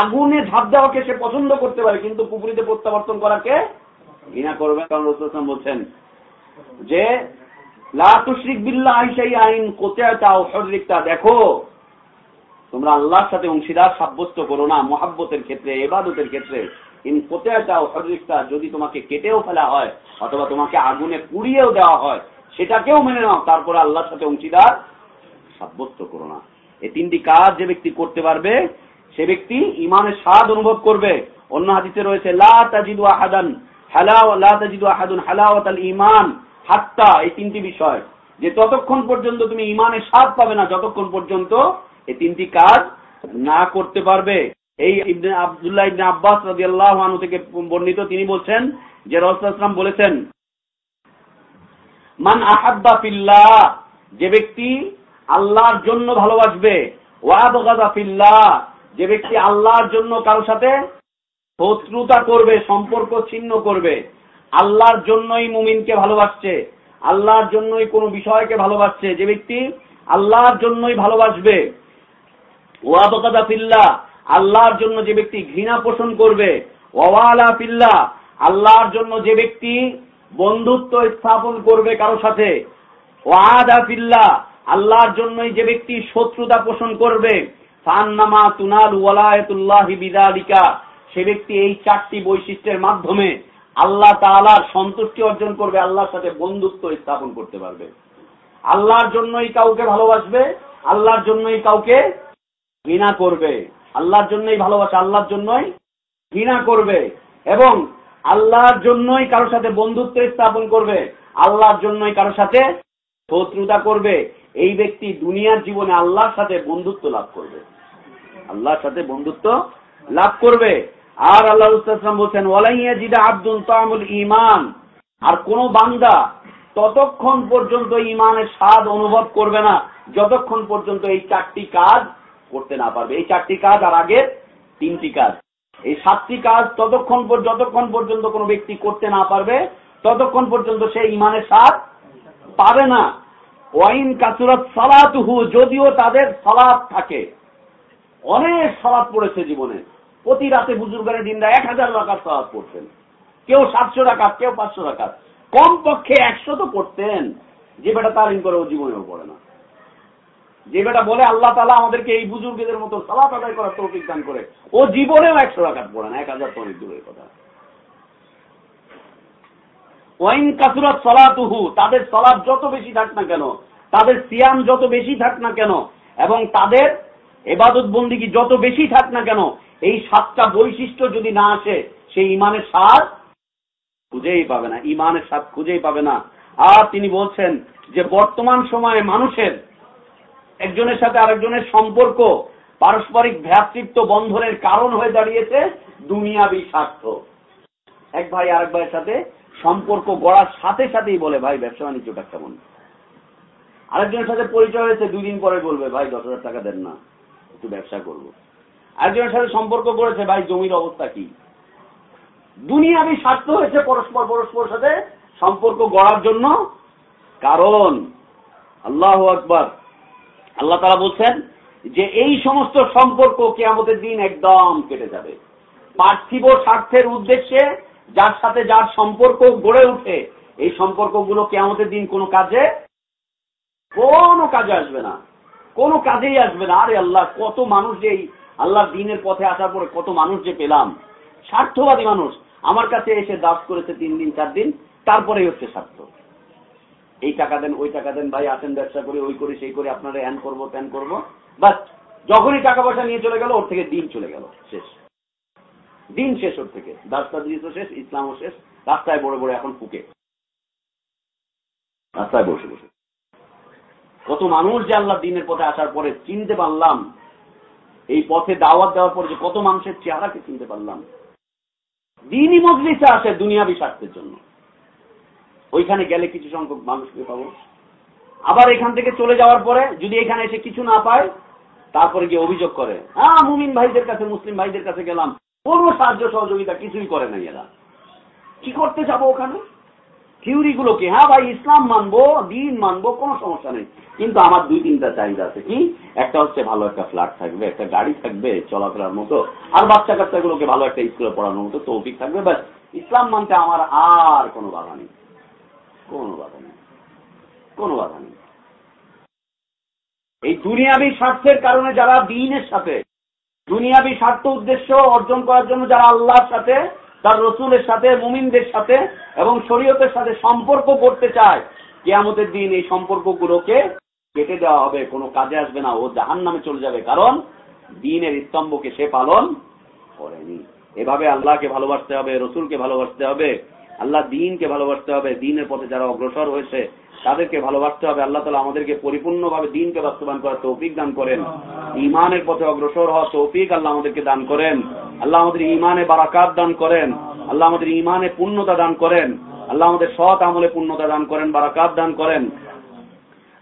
আগুনে ঝাঁপ দেওয়াকে সে পছন্দ করতে পারে, কিন্তু কুপুরিতে প্রত্যাবর্তন করাকে ঘৃণা করবে। কারণ রসুলাম বলছেন যে লাতুশ্রিক বিল্লা আইসাই আইন কোথায় চাও হরিকটা দেখো। তোমরা আল্লাহর সাথে অংশীদার, সাব্যস্ত করো না। মহাব্বতের ক্ষেত্রে এবাদতের ক্ষেত্রে। ইন কোথায় চাও হরিকটা যদি তোমাকে কেটেও ফেলা হয়, অথবা তোমাকে আগুনে পুড়িয়েও দেওয়া হয় সেটাকেও মেনে নাও, তারপরে আল্লাহর সাথে অংশীদার সাব্যস্ত করো না। এই তিনটি কাজ যে ব্যক্তি করতে পারবে, সে ব্যক্তি ইমানের স্বাদ অনুভব করবে। অন্য হাদিসে রয়েছে, লা আহাদান হালাও লা তাজিদু আহাদুন হালাওয়াত আল হাত্তা, এই তিনটি বিষয়। যে ততক্ষণ পর্যন্ত তুমি ইমানের স্বাদ পাবে না, যতক্ষণ পর্যন্ত এই তিনটি কাজ না করতে পারবে। এই ইবনে আব্দুল্লাহ ইবনে আব্বাস রাদিয়াল্লাহু আনহু থেকে বর্ণিত তিনি বলছেন, যে রাসূলুল্লাহ বলেছেন মান আহাব্বা ফিল্লাহ, যে ব্যক্তি আল্লাহর জন্য ভালোবাসবে ওয়াবগাদা ফিল্লাহ, যে ব্যক্তি আল্লাহর জন্য কারও সাথে শত্রুতা করবে, সম্পর্ক ছিন্ন করবে, আল্লাহর জন্যই মুমিনকে ভালোবাসছে, আল্লাহর জন্যই কোনো বিষয়কে ভালোবাসছে, যে ব্যক্তি আল্লাহর জন্যই ভালোবাসবে ওয়াবকাদা ফিল্লা আল্লাহর জন্য যে ব্যক্তি ঘৃণা পোষণ করবে ওয়ালা ফিল্লা আল্লাহর জন্য যে ব্যক্তি বন্ধুত্ব স্থাপন করবে কারও সাথে। আল্লাহর জন্যই যে ব্যক্তি শত্রুতা পোষণ করবে, ফান্নামা তুনাল ওয়ালায়তুল্লাহ বিদালিকা, সে ব্যক্তি এই চারটি বৈশিষ্ট্যের মাধ্যমে আল্লাহ তালার সন্তুষ্টি অর্জন করবে, আল্লাহর সাথে বন্ধুত্ব স্থাপন করতে পারবে। আল্লাহর জন্যই কাউকে ভালোবাসবে, আল্লাহর জন্যই কাউকে ঘৃণা করবে। আল্লাহর জন্যই ভালোবাসা, আল্লাহর জন্যই ঘৃণা করবে। এবং আল্লাহর জন্যই কারোর সাথে বন্ধুত্ব স্থাপন করবে, আল্লাহর জন্যই কারোর সাথে শত্রুতা করবে, এই ব্যক্তি দুনিয়ার জীবনে আল্লাহর সাথে বন্ধুত্ব লাভ করবে। আল্লাহর সাথে বন্ধুত্ব লাভ করবে। আর আল্লাহ উস্তাম বলছেন ওয়ালাইয়া জিদা আব্দুল তামুল ইমান আর কোন বান্দা ততক্ষণ পর্যন্ত ইমানের স্বাদ অনুভব করবে না, যতক্ষণ পর্যন্ত এই চারটি কাজ করতে না পারবে। এই চারটি কাজ আর আগের তিনটি কাজ। এই সাতটি কাজ ততক্ষণ যতক্ষণ পর্যন্ত কোনো ব্যক্তি করতে না পারবে, ততক্ষণ পর্যন্ত সে ইমানের স্বাদ পাবে না। ওয়াইন কাসুরাত সালাতুহু, যদিও তাদের সালাত থাকে। অনেক সালাদ পড়েছে জীবনে। প্রতি রাতে বুজুর্গানের দিনরা এক হাজার রাকাত সালাদ পড়তেন। কেউ সাতশো রাকাত, কেউ পাঁচশো রাকাত। কম পক্ষে একশো তো পড়তেন। যে বেটা তালিম করে ও জীবনেও পড়ে না। যে বেটা বলে আল্লাহ তালা আমাদেরকে এই বুজুর্গদের মতো সালাত আদায় করার তৌফিক দান করে, ও জীবনেও একশো রাকাত পড়ে না, এক হাজার তো অনেক দূরের কথা। ওয়াইন কাসুরাত সলাতুহু, তাদের সলাপ যত বেশি থাক না কেন, তাদের সিয়াম যত বেশি থাক না কেন, এবং তাদের এবাদত বন্দিগি যত বেশি থাক না কেন, এই সাতটা বৈশিষ্ট্য যদি না আসে, সেই ইমানের স্বাদ খুঁজেই পাবে না, ইমানের স্বাদ খুঁজেই পাবে না। আর তিনি বলছেন যে বর্তমান সময়ে মানুষের একজনের সাথে আরেকজনের সম্পর্ক, পারস্পরিক ভ্রাতৃত্ব বন্ধনের কারণ হয়ে দাঁড়িয়েছে দুনিয়াবি স্বার্থ। এক ভাই আরেক ভাইয়ের সাথে সম্পর্ক গড়ার সাথে সাথেই বলে, ভাই, ব্যবসা বাণিজ্যটা কেমন? আরেকজনের সাথে পরিচয় হয়েছে, দুই দিন পরে বলবে, ভাই, দশ হাজার টাকা দেন না, একটু ব্যবসা করব। আরেকজনের সাথে সম্পর্ক করেছে, ভাই, জমির অবস্থা কি? দুনিয়াবি স্বার্থ হয়েছে পরস্পর পরস্পর সাথে সম্পর্ক গড়ার জন্য। কারণ, আল্লাহ আকবার আল্লাহ তারা বলছেন যে এই সমস্ত সম্পর্ক কেয়ামতের দিন একদম কেটে যাবে। পার্থিব স্বার্থের উদ্দেশ্যে যার সাথে যার সম্পর্ক গড়ে উঠে, এই সম্পর্কগুলো কেয়ামতের দিন কোনো কাজে কোনো কাজে আসবে না। কোনো কাজেই আসবে না। আরে আল্লাহ, কত মানুষ যে আল্লাহ দিনের পথে আসার পরে কত মানুষ যে পেলাম। স্বার্থবাদী মানুষ। আমার কাছে এসে দাস করেছে তিন দিন, চার দিন, তারপরেই হচ্ছে স্বার্থ। এই টাকা দেন, ওই টাকা দেন, ভাই আসেন, ব্যবসা করি, ওই করি, সেই করি, আপনারা হ্যান করব ত্যান করব। বাস, যখনই টাকা পয়সা নিয়ে চলে গেল, ওর থেকে দিন চলে গেল, শেষ। দিন শেষ ওর থেকে। দাস্তা তো শেষ, ইসলামও শেষ, রাস্তায় বড় বড় এখন ফুকে রাস্তায় বসে বসে। কত মানুষ যে আল্লাহ দিনের পথে আসার পরে চিনতে পারলাম, এই পথে দাওয়াত দেওয়ার পরে যে কত মানুষের চেহারাকে চিনতে পারলাম। দিনই মজলিসে আসে দুনিয়াবি স্বার্থের জন্য। ওইখানে গেলে কিছু সংখ্যক মানুষকে পাবো। আবার এখান থেকে চলে যাওয়ার পরে যদি এখানে এসে কিছু না পায়, তারপরে গিয়ে অভিযোগ করে হ্যাঁ মুমিন ভাইদের কাছে, মুসলিম ভাইদের কাছে গেলাম। কোনো সাহায্য সহযোগিতা কিছুই করে নাই এরা। কি করতে যাব ওখানে? থিওরি গুলোকে হ্যাঁ ভাই, ইসলাম মানবো, দিন মানবো, কোনো সমস্যা নেই। কিন্তু আমার দুই তিনটা চাহিদা আছে কি? একটা হচ্ছে ভালো একটা ফ্ল্যাট থাকবে, একটা গাড়ি থাকবে, চলাফেরার মতো। আর বাচ্চা কাচ্চাগুলোকে ভালো একটা স্কুলে পড়ানোর মতো তৌফিক থাকবে। ব্যাস, ইসলাম মানতে আমার আর কোনো বাধা নেই। কোনো বাধা নেই। কোনো বাধা নেই। এই দুনিয়াবি স্বার্থের কারণে যারা দিনের সাথে, দুনিয়াবি স্বার্থ উদ্দেশ্য অর্জন করার জন্য যারা আল্লাহর সাথে, তার রসুলের সাথে, মুমিনদের সাথে এবং শরীয়তের সাথে সম্পর্ক করতে চায়, কেয়ামতের দিন এই সম্পর্কগুলোকে কেটে দেওয়া হবে, কোনো কাজে আসবে না, ও জাহান নামে চলে যাবে, কারণ দিনের স্তম্ভকে সে পালন করেনি। এভাবে আল্লাহকে ভালোবাসতে হবে, রসুলকে ভালোবাসতে হবে। আল্লাহ দিনকে ভালোবাসতে হবে, দিনের পথে যারা অগ্রসর হয়েছে, তাদেরকে ভালোবাসতে হবে। আল্লাহ তালা আমাদেরকে পরিপূর্ণভাবে দিনকে বাস্তবায়ন করার তৌফিক দান করেন। ইমানের পথে অগ্রসর হওয়া তৌফিক আল্লাহ আমাদেরকে দান করেন। আল্লাহ আমাদের ইমানে বারাকাত দান করেন। আল্লাহ আমাদের ইমানে পূর্ণতা দান করেন। আল্লাহ আমাদের সৎ আমলে পূর্ণতা দান করেন, বারাকাত দান করেন।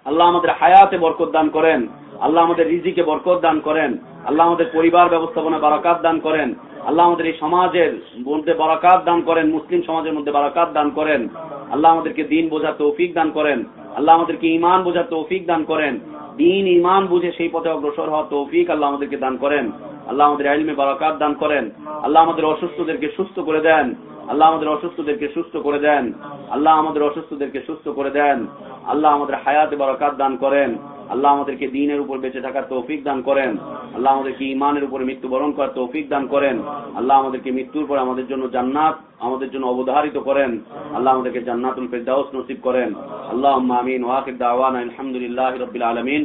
আল্লাহ আমাদের হায়াতে বরকত দান করেন। আল্লাহ আমাদের রিজিকে বরকত দান করেন। আল্লাহ আমাদের পরিবার ব্যবস্থাপনা বারাকাত দান করেন। আল্লাহ আমাদের এই সমাজের মধ্যে বারাকাত দান করেন, মুসলিম সমাজের মধ্যে বারাকাত দান করেন। আল্লাহ আমাদেরকে দিন বোঝার তৌফিক দান করেন। আল্লাহ আমাদেরকে ইমান বোঝার তৌফিক দান করেন। দিন ইমান বুঝে সেই পথে অগ্রসর হওয়া তৌফিক আল্লাহ আমাদেরকে দান করেন। আল্লাহ আমাদের আইলমে বারাকাত দান করেন। আল্লাহ আমাদের অসুস্থদেরকে সুস্থ করে দেন। আল্লাহ আমাদের অসুস্থদেরকে সুস্থ করে দেন। আল্লাহ আমাদের অসুস্থদেরকে সুস্থ করে দেন। আল্লাহ আমাদের হায়াতে বারাকাত দান করেন। আল্লাহ আমাদেরকে দিনের উপর বেঁচে থাকার তৌফিক দান করেন। আল্লাহ আমাদেরকে ইমানের উপরে মৃত্যুবরণ করার তৌফিক দান করেন। আল্লাহ আমাদেরকে মৃত্যুর পর আমাদের জন্য জান্নাত, আমাদের জন্য অবধারিত করেন। আল্লাহ আমাদেরকে জান্নাতুল ফেরদাউস নসিব করেন। আল্লাহ আমিন। ওয়াকিদ দাওয়ান আলহামদুলিল্লাহ রবিল আলমিন।